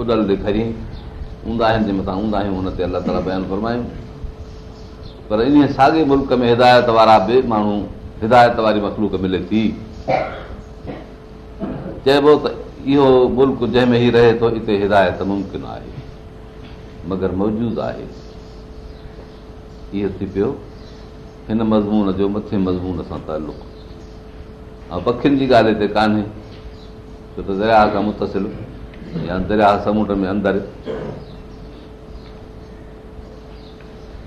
ٻڏل ڏيکاري هوندا آهن جي مٿان هوندا آهيون هن تي الله تالا بيان فرمايون. پر ان ساڳي ملڪ ۾ هدايت وارا به ماڻهو هدايت واري مکلوڪ ملي ٿي. چئبو ته اهو ملڪ جنهن ۾ ئي رهي ٿو هتي هدايت ممڪن آهي مگر موجود آهي. اهو ٿي پيو هن مضمون جو مٿي مضمون سان تعلق. ۽ پکين جي ڳالهه هتي ڪانهي ڇو ته دريا کان متسل دريا سمنڊ ۾ اندر.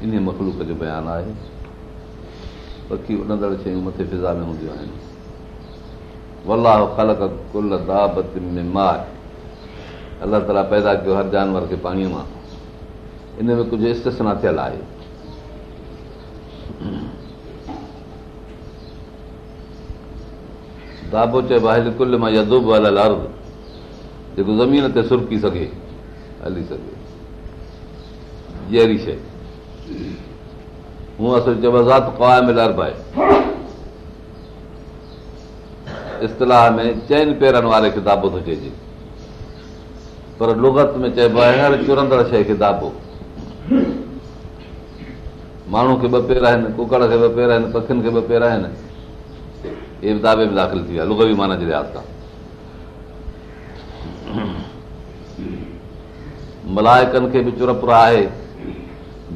ان مکلوڪ جو بيان آهي پکي اڏندڙ شيون مٿي فضا ۾ هونديون آهن. ولاهه خلق ڪل دابت ۾ مار الله تالا پيدا ڪيو هر جانور کي پاڻيءَ مان. ان ۾ ڪجهه استيسنا ٿيل آهي. دابو چئبو آهي ڪل مان يدب هليل عرض جيڪو زمين تي سرڪي سگهي هلي سگهي. جهڙي شيءِ. اصل چئبو ارب آهي. اصطلاح ۾ چئن پيرن واري کي دابو ٿو چئجي. پر لگت ۾ چئبو آهي هر چرندڙ شيءِ کي دابو ماڻهو کي ٻه پير آهن ڪڪڙ کي ٻه پير آهن پکين کي ٻه پير آهن. اهي به دابي ۾ داخل ٿي ويا لگوي معنيٰ جي لحاظ سان ملايڪن کي به چرپرا آهي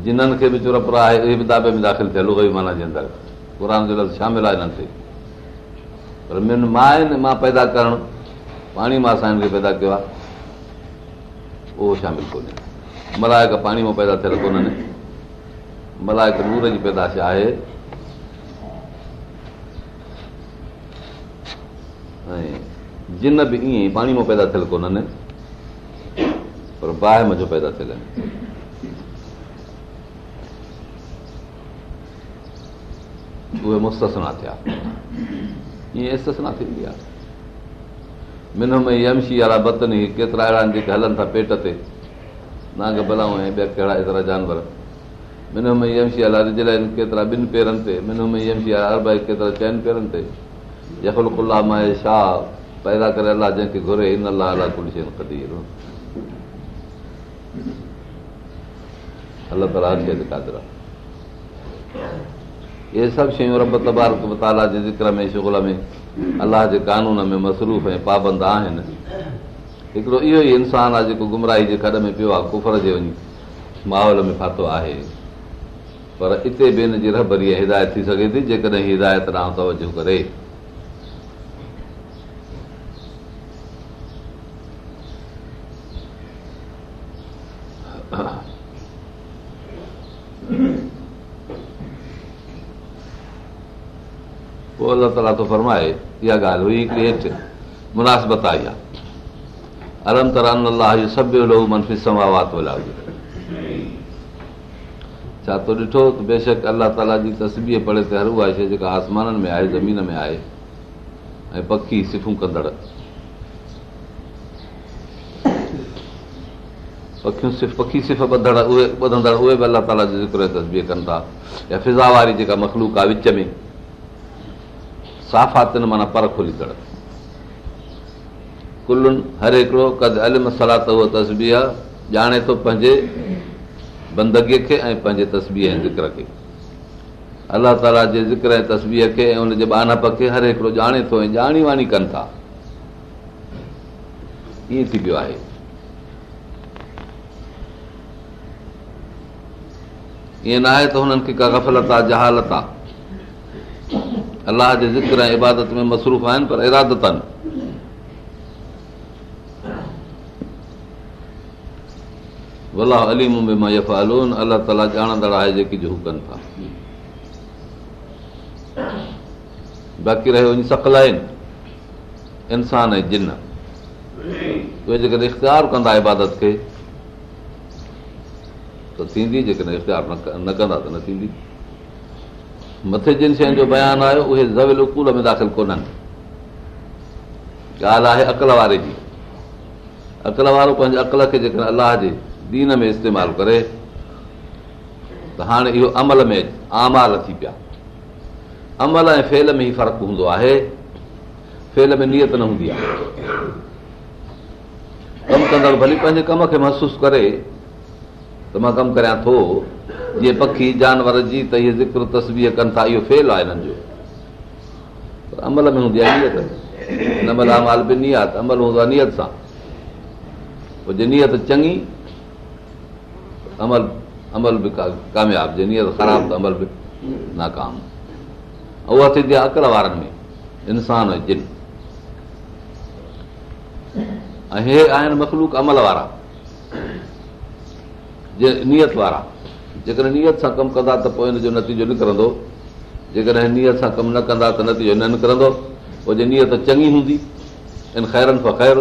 جنن کي به چرپرا آهي اهي به دابي ۾ داخل ٿيا لگوي معنيٰ جي اندر. قر جو لفظ شامل آهي هنن تي پر من مان پيدا ڪرڻ پاڻي مان اسان هن کي پيدا ڪيو آهي اهو شامل ڪونهي. ملايڪ پاڻي مان پيدا ٿيل ڪونهن. ملايڪ نور جي پيداش آهي. ۽ جن به ائين پاڻي مان پيدا ٿيل ڪونهن پر باهه مزو پيدا ٿيل اهي مستنا ٿيا ائين ٿيندي آهي من ۾ يمشي وارا بتني ڪيترا اهڙا آهن جيڪي هلن ٿا پيٽ تي نانگ ڀلائون ۽ ٻيا ڪهڙا ايترا جانور من ۾ يمشي وارا رجل آهن ڪيترا ٻن پيرن تي من ۾ يمشي وارا ارب ڪيترا چئن پيرن تي يڪل ڪلا مان شاهه پيدا ڪري الله جنهن کي گهري ان الله شيءِ ڪڍي الله تالا هر شيءِ ڪادر اهي سڀ شيون رب تبارڪ تالا جي ذڪر ۾ شگل ۾ الله جي قانون ۾ مصروف ۽ پابند آهن هڪڙو اهو ئي انسان آهي جيڪو گمراهي جي کڏ ۾ پيو آهي ڪفر جي وڃي ماحول ۾ فاٿو آهي پر هتي به هن جي رهبري هدايت ٿي سگهي ٿي جيڪڏهن هدايت ڏانهن توجو ڪري الله تالا ٿو فرمائي اها ڳالهه هئي هڪڙي هيٺ مناسبت آئي آهي ارم منفي سماوات ڇا تو ڏٺو ته بيشڪ الله تالا جي تسبيءَ پڙهي ته هر اها شيءِ جيڪا آسمانن ۾ آهي زمين ۾ آهي ۽ پکي سفون ڪندڙ پکي سف اهي ٻڌندڙ اهي به الله تالا جو ذڪر تسبيءَ ڪن ٿا يا فضا واري جيڪا مکلوڪ آهي وچ ۾ سافاتن معنيٰ پر کوليندڙ ڪلن هر هڪڙو ڪد الم سلات اها تسبي آهي ڄاڻي ٿو پنهنجي بندگيءَ کي ۽ پنهنجي تسبيءَ ۽ ذڪر کي الله تالا جي ذڪر ۽ تسبيءَ کي ۽ ان جي بانپ کي هر هڪڙو ڄاڻي ٿو ۽ ڄاڻي واڻي ڪن ٿا ائين ٿي پيو آهي ائين نه آهي ته هنن کي ڪا گفلت آهي جهالت آهي الله جي ذڪر ۽ عبادت ۾ مصروف آهن پر ارادت آهن. ولاهه اليم ۾ مان يفالون الله تالا ڄاڻندڙ آهي جيڪي جو هو ڪن ٿا. باقي رهيو وڃي سڪل آهن انسان ۽ جن. اهي جيڪڏهن اختيار ڪندا عبادت کي ته ٿيندي جيڪڏهن اختيار نه ڪندا ته نه ٿيندي مٿي جن شين جو بيان آيو اهي زول اڪول ۾ داخل ڪونهن ڳالهه آهي عقل واري جي. عقل وارو پنهنجي عقل کي جيڪڏهن الله جي دين ۾ استعمال ڪري ته هاڻي اهو عمل ۾ آمال ٿي پيا. عمل ۽ فيل ۾ ئي فرق هوندو آهي. فيل ۾ نيت نه هوندي آهي. ڪم ڪندڙ ڀلي پنهنجي ڪم کي محسوس ڪري ته مان ڪم ڪريان ٿو جيئن پکي جانور جي ته اهي ذڪر تصوير ڪن ٿا اهو فيل آهي هنن جو. عمل ۾ هوندي آهي نيت. عمل امال هوندو آهي نيت سان. پوءِ جي نيت چڱي عمل عمل به ڪامياب. جي نيت خراب ته عمل به ناڪام. اها ٿيندي آهي عقل وارن ۾ انسان جن. ۽ هي آهن مکلوڪ عمل وارا جي نيت وارا جيڪڏهن نيت سان ڪم ڪندا ته پوءِ هن جو نتيجو نڪرندو جيڪڏهن نيت سان ڪم نه ڪندا ته نتيجو نه نڪرندو. پوءِ جي نيت چڱي هوندي ان خيرن کان خير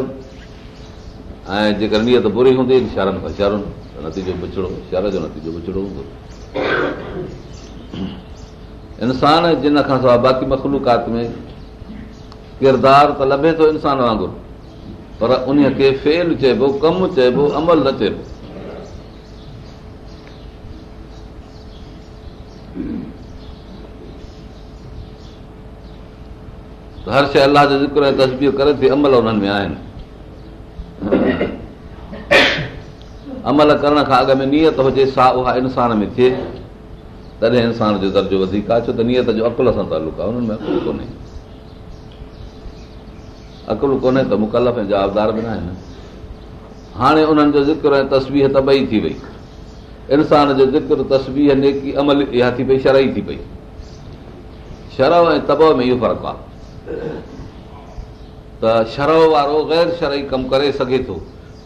۽ جيڪر نيت بري هوندي شهرن کان شهرن نتيجو بڇڙو شهر جو نتيجو بڇڙو هوندو. انسان جن کان سواءِ باقي مکلوڪات ۾ ڪردار ته لڀي ٿو انسان وانگر پر ان کي فيل چئبو ڪم چئبو عمل نه چئبو هر شيءِ الله جو ذڪر ۽ تصوير ڪري ٿي عمل انهن ۾ آهن. عمل ڪرڻ کان اڳ ۾ نيت هجي سا اها انسان ۾ ٿئي. تڏهن انسان جو درجو وڌيڪ آهي ڇو ته نيت جو عقل سان تعلق آهي هنن ۾ عقل ڪونهي. عقل ڪونهي ته مڪلف ۽ جوابدار به نه آهن. هاڻي انهن جو ذڪر ۽ تصوير ته ٻئي ٿي وئي. انسان جو ذڪر تصوير نيڪي عمل اها ٿي پئي شرئي ٿي پئي. شروع ۽ تب ۾ اهو فرق آهي ته شروع وارو غير شرئي ڪم ڪري سگهي ٿو.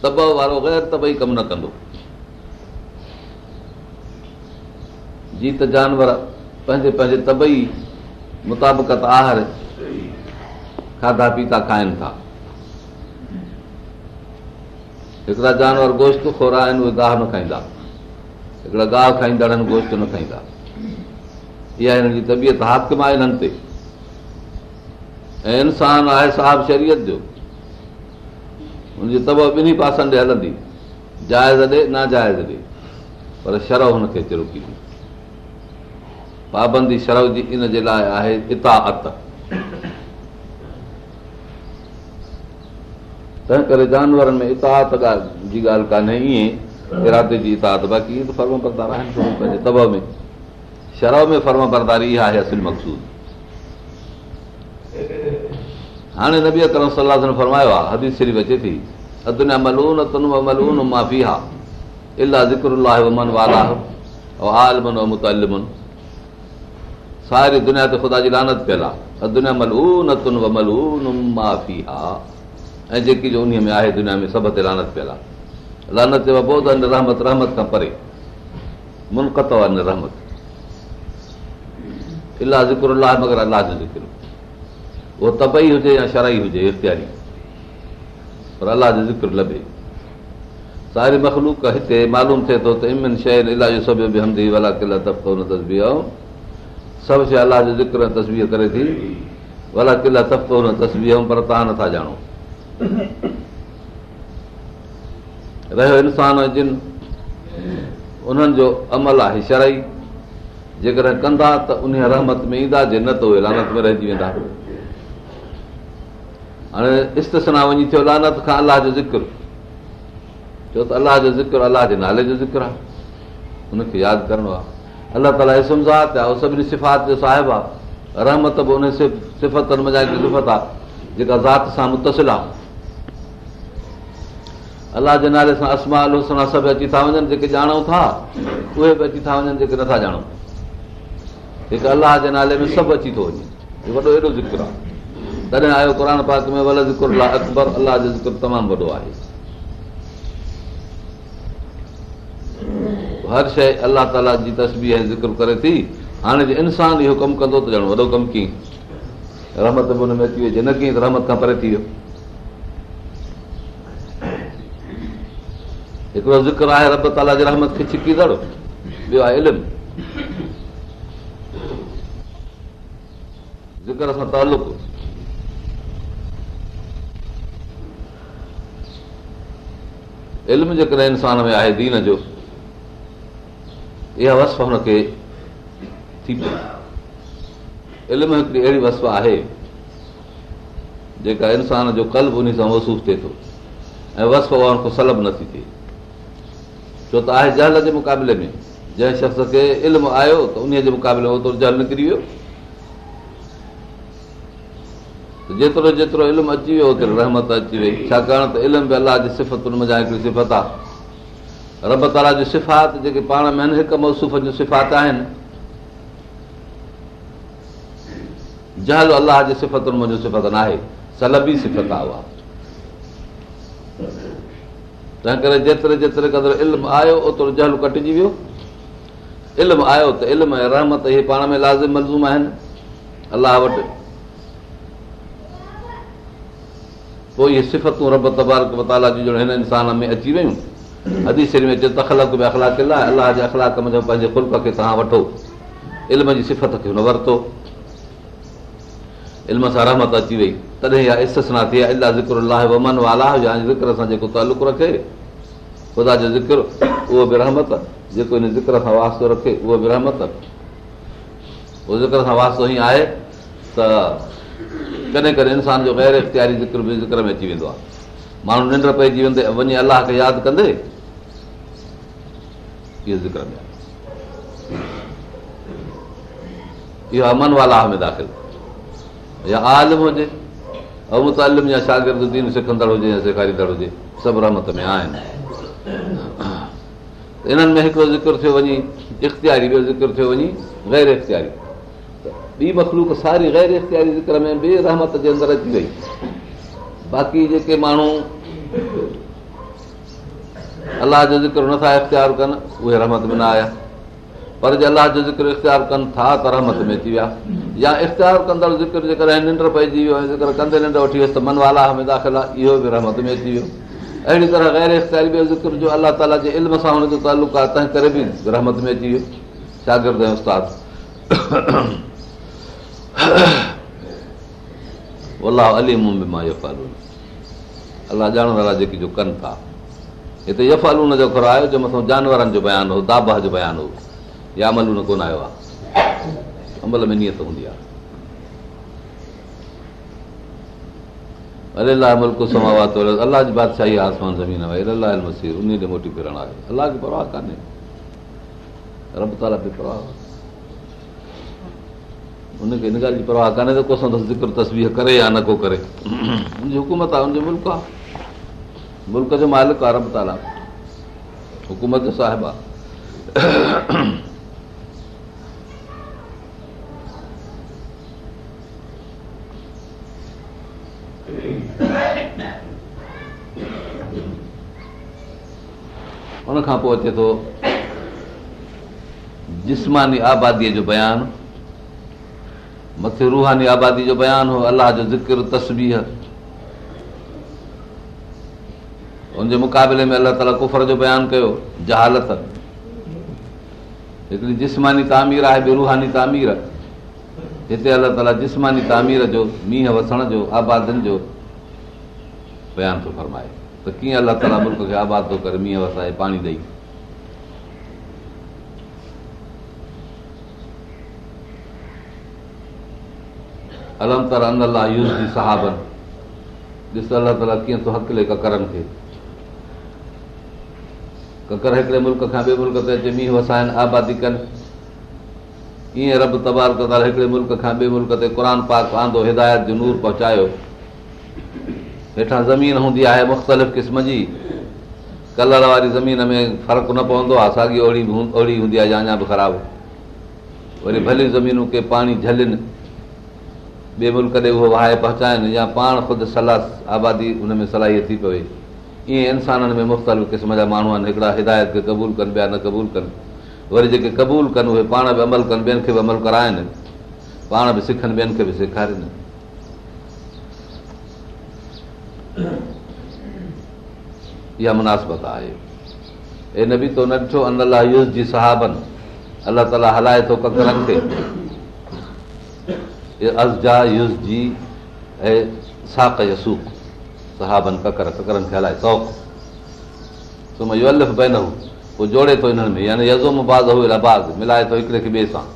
تب وارو غير طبعي ڪم نه ڪندو. جيت جانور پنهنجي پنهنجي طبعي متابقت آهار کاڌا پيتا کائين ٿا. هڪڙا جانور گوشت کورا آهن اهي گاهه نه کائيندا. هڪڙا گاهه کائيندڙ آهن گوشت نه کائيندا. اها هنن جي طبيعت حاڪم آهي هنن تي ۽ انسان آهي صاحب شرييت جو. هن جي تب ٻنهي پاسن ڏي هلندي. جائز ڏي ناجائز ڏي. پر شروع هن کي اچي رڪي پابندي شروع جي ان جي لاءِ آهي اطاعت. تنهن ڪري جانورن ۾ اطاعت جي ڳالهه ڪانهي ائين ارادي جي اطاعت. باقي ائين ته فرم بردار آهن پنهنجي تب ۾. شروع ۾ فرم برداري اها آهي اصل مقسود هاڻي نبي ڪرم صلاح فرمايو آهي حديث شريف اچي ٿي ادنيا ملون تن ملون معافي ها الاهه ذڪر ومن والا عالمن متلمن ساري دنيا تي خدا جي لعنت پيل آهي ادنيا ملون تن ملون معافي ها. ۽ جيڪي جو ان ۾ آهي دنيا ۾ سڀ تي لعنت پيل آهي لعنت چئبو آهي پوءِ ته رحمت رحمت کان پري. منقت آهي رحمت. الاهه ذڪر مگر الله جو ذڪر اهو طبعي هجي يا شرائي هجي اختياري. پر الله جو ذڪر لڀي. ساري مکلوڪ هتي معلوم ٿئي ٿو ته امن شيءِ الاهي سڀ به هندي ولا ڪلا تفتو نه تسبير سڀ شيءِ الله جو ذڪر ۽ تصوير ڪري ٿي. ولا ڪلا تفتو نه تسبير پر توهان نٿا ڄاڻو. رهيو انسان جن انهن جو عمل آهي شرائي. جيڪڏهن ڪندا ته ان رحمت ۾ ايندا جي نه ته اهي لعنت ۾ رهجي ويندا هاڻي استنا وڃي ٿيو لعنت کان الله جو ذڪر. ڇو ته الله جو ذڪر الله جي نالي جو ذڪر آهي. هن کي ياد ڪرڻو آهي. الله تالا اسم ذات آهي اهو سڀني صفات جو صاحب آهي. رحمت به ان سفتن ۾ هڪڙي صفت آهي جيڪا ذات سان متسل آهي. الله جي نالي سان اسما اسمالنا سڀ اچي ٿا وڃن جيڪي ڄاڻون ٿا اهي به اچي ٿا وڃن جيڪي نٿا ڄاڻون. هڪ الله جي نالي ۾ سڀ اچي ٿو وڃي. وڏو ايڏو ذڪر آهي تڏهن آيو قر پاڪ ۾ اڪبر الله جو ذڪر تمام وڏو آهي. هر شيءِ الله تالا جي تسبي ۽ ذڪر ڪري ٿي هاڻي جي انسان اهو ڪم ڪندو ته ڄڻ وڏو ڪم ڪيئن؟ رحمت به هن ۾ اچي وئي نه ڪيئن ته رحمت کان پري ٿي ويو. هڪڙو ذڪر آهي رب تالا جي رحمت کي ڇڪيندڙ ٻيو آهي علم. ذڪر سان تعلق علم جيڪڏهن انسان ۾ آهي دين جو اها وصف هن کي ٿي پئي علم هڪڙي اهڙي وصف آهي جيڪا انسان جو ڪلب ان سان محسوس ٿئي ٿو. ۽ وصف اها سلب نٿي ٿئي. ڇو ته آهي جهل جي مقابلي ۾ جنهن شخص کي علم آيو ته ان جي مقابلي ۾ اوترو جهل نڪري ويو جيترو جيترو علم اچي ويو اوترو رحمت اچي وئي. ڇاڪاڻ ته علم به الله جي سفتن ۾ هڪڙي صفت آهي. رب تالا جي صفات جيڪي پاڻ ۾ آهن هڪ موسوف جون صفات آهن. جهل الله جي سفتن منهنجو صفت نه آهي سلبي صفت آهي اها. تنهن ڪري جيتري جيتري قدر علم آيو اوترو جهل ڪٽجي ويو. علم آيو ته علم ۽ رحمت اهي پاڻ ۾ لازم ملزوم آهن. الله وٽ پوءِ اهي صفتون رب تبارڪ متالا جي هن انسان ۾ اچي ويون. شرير ۾ اچي تخلاڪ اخلاڪ لاءِ الله جي اخلاڪ ۾ پنهنجي خلق کي توهان وٺو. علم جي صفت کي هن ورتو. علم سان رحمت اچي وئي. تڏهن اها استنا ٿي آهي الاهه ذڪر الله ومن والا يا ذڪر سان جيڪو تعلق رکي خدا جو ذڪر اهو به رحمت. جيڪو هن ذڪر سان واستو رکي اهو به رحمت. اهو ذڪر سان واستو هيئن آهي ته ڪڏهن ڪڏهن انسان جو غير اختياري ذڪر به ذڪر ۾ اچي ويندو آهي ماڻهو ننڊ پئجي ويندي وڃي الله کي ياد ڪندي اهو ذڪر ۾ اهو امن والاهه ۾ داخل يا عالم هجي ۽ متالم يا شاگرد دين سکندڙ هجي يا سيکاريندڙ هجي سڀ رحمت ۾ آهن انهن ۾ هڪڙو ذڪر ٿيو وڃي اختياري ٻيو ذڪر ٿيو وڃي غير اختياري ٻي مکلوڪ ساري غير اختياري ذڪر ۾ به رحمت جي اندر اچي وئي باقي جيڪي ماڻهو الله جو ذڪر نٿا اختيار ڪن اهي رحمت ۾ نه آيا پر جي الله جو ذڪر اختيار ڪن ٿا ته رحمت ۾ اچي ويا يا اختيار ڪندڙ ذڪر جيڪڏهن ننڊ پئجي ويو ۽ ذڪر ڪندي ننڊ وٺي ويس ته من والا ۾ داخل آهي اهو به رحمت ۾ اچي ويو اهڙي طرح غير اختياري ٻيو ذڪر جو الله تالا جي علم سان هن جو تعلق آهي تنهن ڪري به رحمت ۾ اچي ويو شاگرد ۽ استاد الله علي ممبئي مان يفالون الله ڄاڻڻ وارا جيڪي جو ڪن ٿا هتي يفالون جو گهر آيو جو مٿان جانورن جو بيان هو داباهه جو بيان هو يا املون ڪونه آيو آهي عمل ۾ نيت هوندي آهي اري الله ملڪ سماوات الله جي بادشاهي آسمان زمين آهي الله مسير ان ڏي موٽي ڦرڻ آهي الله کي پرواهه ڪانهي رب تالا به پرواهه هن کي هن ڳالهه جي پرواهه ڪانهي ته ڪو سندس ذڪر تصوير ڪري يا نه ڪو ڪري. هن جي حڪومت آهي هن جو ملڪ آهي. ملڪ جو مالڪ آهي رب تالا. حڪومت جو صاحب آهي. ان کان پوءِ اچي ٿو جسماني آباديءَ جو بيان مٿي روحاني آبادي جو بيان هو الله جو ذڪر تسبيح. هن جي مقابلي ۾ الله تالا ڪفر جو بيان ڪيو جهالت. هڪڙي جسماني تعمير آهي ٻي روحاني تعمير. هتي الله تالا جسماني تعمير جو مينهن وسڻ جو آبادين جو بيان ٿو فرمائي. ته ڪيئن الله تالا ملڪ کي آباد ٿو ڪري مينهن وسائي پاڻي ڏيئي الم تر ان الله يوز جي سهابن ڏس الله تالا ڪيئن ٿو هڪلي ڪڪرن کي ڪڪر هڪڙي ملڪ کان ٻئي ملڪ تي اچي مينهن وسائن آبادي ڪن ائين رب تبار ڪندا هڪڙي ملڪ کان ٻئي ملڪ تي قر پاڪ آندو هدايت جو نور پهچايو هيٺان زمين هوندي آهي مختلف قسم جي ڪلر واري زمين ۾ فرق نه پوندو آهي ساڳي اوڙي به اوڙي هوندي آهي يا اڃا به خراب وري ڀلي زمينون ڪي پاڻي جهلن ٻئي ملڪ ڏي اهو واهي پهچائين يا پاڻ خود صلاح آبادي سلاهي ٿي پوي. ائين انسانن ۾ مختلف قسم جا ماڻهو آهن. هڪڙا هدايت کي قبول ڪن ٻيا نه قبول ڪن. وري جيڪي قبول ڪن اهي پاڻ به عمل ڪن ٻين کي به عمل ڪرائين. پاڻ به سکن ٻين کي به سيکارين. اها مناسبت آهي. اي نه به تو نه ڏٺو ان الله يوز جي سهابن. الله تالا هلائي ٿو ڪڪرن کي ازجا يوز جي ۽ ڪڪر ڪڪرن کي هلائي هو پوءِ جوڙي ٿو هنن ۾ يعني يزم باز هئي باز ملائي ٿو هڪڙي کي ٻئي سان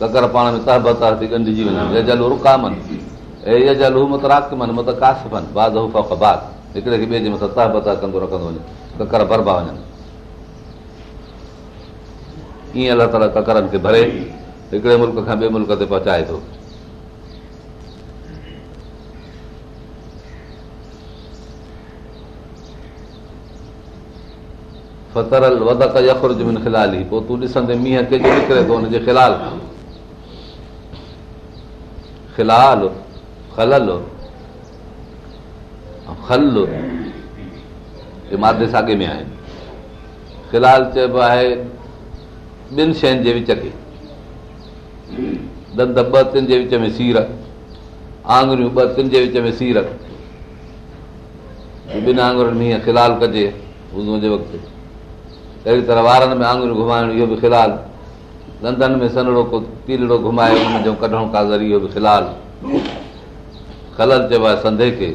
ڪڪر پاڻ ۾ ته بتر ٿي ڳنڍجي وڃن يجل رڪامن ۽ يجل هو مت راڪمن مت ڪاسفن باز هو فوق باز هڪڙي کي ٻئي جي مٿان ته بتر ڪندو رکندو وڃي ڪڪر بربا وڃن ائين الله تالا ڪڪرن کي ڀري هڪڙي ملڪ کان ٻئي ملڪ تي پهچائي ٿو فترل وڌيڪ يکر ۾ کلال پوءِ تون ڏسندي مينهن ڪنهن جو نڪري ٿو هن جي کلال کلال کلل کل مادي ساڳي ۾ آهن کلال چئبو آهي ٻن شين جي وچ کي ڏند ٻه تن جي وچ ۾ سير آڱريون ٻه تن جي وچ ۾ سير ٻن آڱرن هيئن خلال ڪجي ازو جي وقت اهڙي طرح وارن ۾ آڱريون گهمائڻ اهو به خلال ڏندن ۾ سنڙو ڪو تيلڙو گهمائي هن جو ڪڍڻ ڪازر اهو به خلال خلل چئبو آهي سنڌي کي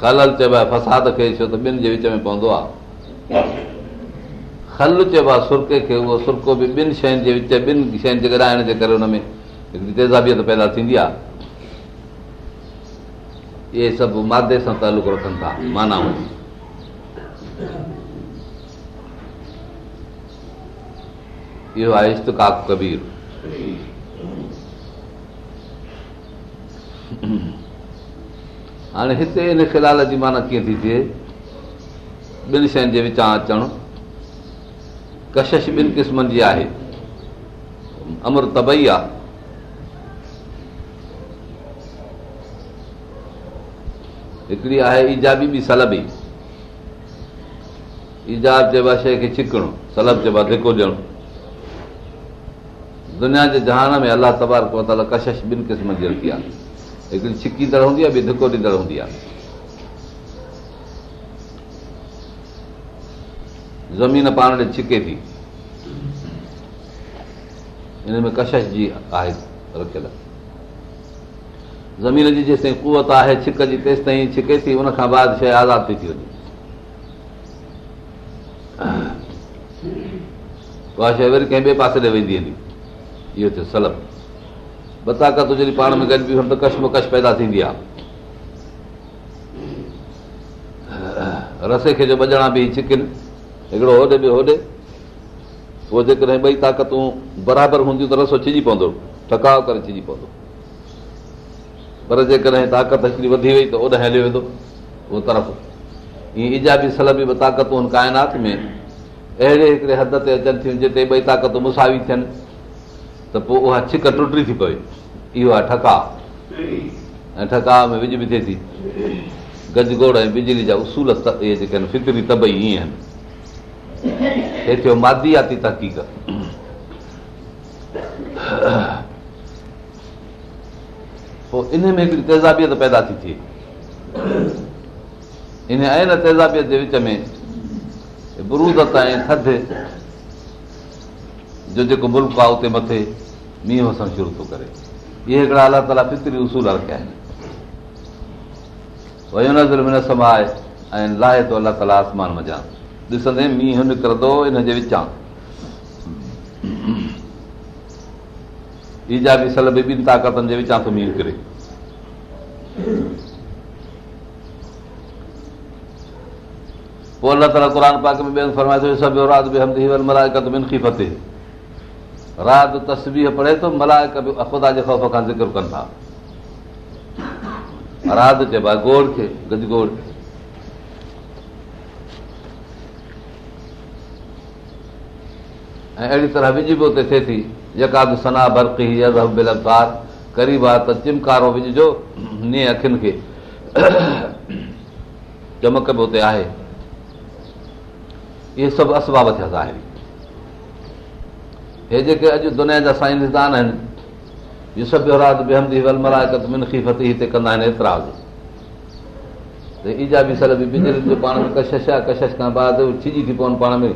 خلل چئبو آهي فساد کي ڇو ته ٻن جي وچ ۾ پوندو آهي کل چئبو آهي سرڪي کي اهو سرڪو به ٻن شين جي وچ ٻن شين جي ڳائڻ جي ڪري هن ۾ هڪڙي تيزابيت پيدا ٿيندي آهي اهي سڀ مادي سان تعلق رکن ٿا معنيٰ اهو آهي اشتڪاڪ ڪبير. هاڻي هتي هن خلال جي معنيٰ ڪيئن ٿي ٿئي؟ ٻن شين جي وچان اچڻ. ڪشش ٻن قسمن جي آهي. امر طبعي آهي هڪڙي آهي ايجابي به سلبي. ايجاب چئبو آهي شيءِ کي ڇڪڻو سلب چئبو آهي ڌڪو ڏيڻ. دنيا جي جهان ۾ الله تبار ڪو ڪشش ٻن قسمن جي رکي آهي. هڪڙي ڇڪيندڙ هوندي آهي ٻي ڌڪو ڏيندڙ هوندي آهي. زمين پاڻ ڏي ڇڪي ٿي. هن ۾ ڪشش جي آهي رکيل زمين جي جيستائين ڪوت آهي ڇڪ جي تيس تائين ڇڪي ٿي ان کان بعد شيءِ آزاد ٿي ٿي وڃي. اها شيءِ وري ڪنهن ٻئي پاسي ڏي ويندي هلي. اهو ٿيو سلب بتاڪت جڏهن پاڻ ۾ گڏبي هن ته ڪشمڪش پيدا ٿيندي آهي. رسي کي جو ٻجڻا به ڇڪن هڪڙو هوڏي ٻيو هوڏي. پوءِ جيڪڏهن ٻئي طاقتون برابر هونديون ته رسو ڇجي پوندو ٺڪاو ڪري ڇجي پوندو پر جيڪڏهن طاقت هڪڙي وڌي وئي ته اوڏي هليو ويندو اهو طرف. ائين اجابي سلبي طاقتون ڪائنات ۾. اهڙي هڪڙي حد تي اچن ٿيون جتي ٻئي طاقتون مساوي ٿين ته پوءِ اها ڇڪ ٽٽي ٿي پوي اهو آهي ٺڪا. ۽ ٺڪا ۾ وجهه به ٿئي ٿي. گجگوڙ ۽ بجلي جا اصول اهي جيڪي آهن فطري طبعي ائين آهن. هي ٿيو مادياتي تحقيق پوءِ ان ۾ هڪڙي تيزابيت پيدا ٿي ٿئي ان تيزابيت جي وچ ۾ برودت ۽ ٿڌ جو جيڪو ملڪ آهي اتي مٿي مينهن وسڻ شروع ٿو ڪري. اهي هڪڙا الله تالا فطري اصول رکيا آهن. ويو نظر ۾ نه سمائي ۽ لاهي ٿو الله تالا آسمان مزا ڏسندي مينهن نڪرندو ان جي وچان ايجا به سل به ٻن طاقتن جي وچان ٿو مينهن ڪري پوءِ الله تالا قر پاڪ ۾ ٻين فرمائي ٿو سڀ رات به همدي ملائڪت مون کي فتي رات تصوير پڙهي ٿو ملائڪ به خدا جي خوف کان ذڪر ڪن ٿا رات چئبو آهي گوڙ کي گجگوڙ ۽ اهڙي طرح وجهه به اتي ٿئي ٿي جيڪا به سنها برقي قريب آهي ته چمڪارو وجهجو ني اکين کي. چمڪ به اتي آهي. اهي سڀ اسباب ٿيا ظاهري. هي جيڪي اڄ دنيا جا سائنسدان آهن اهي سڀ رات مون کي فتي هتي ڪندا آهن اعتراض ايجا به بجلي جو پاڻ ۾ ڪشش آهي ڪشش کان بعد ٿي پون پاڻ ۾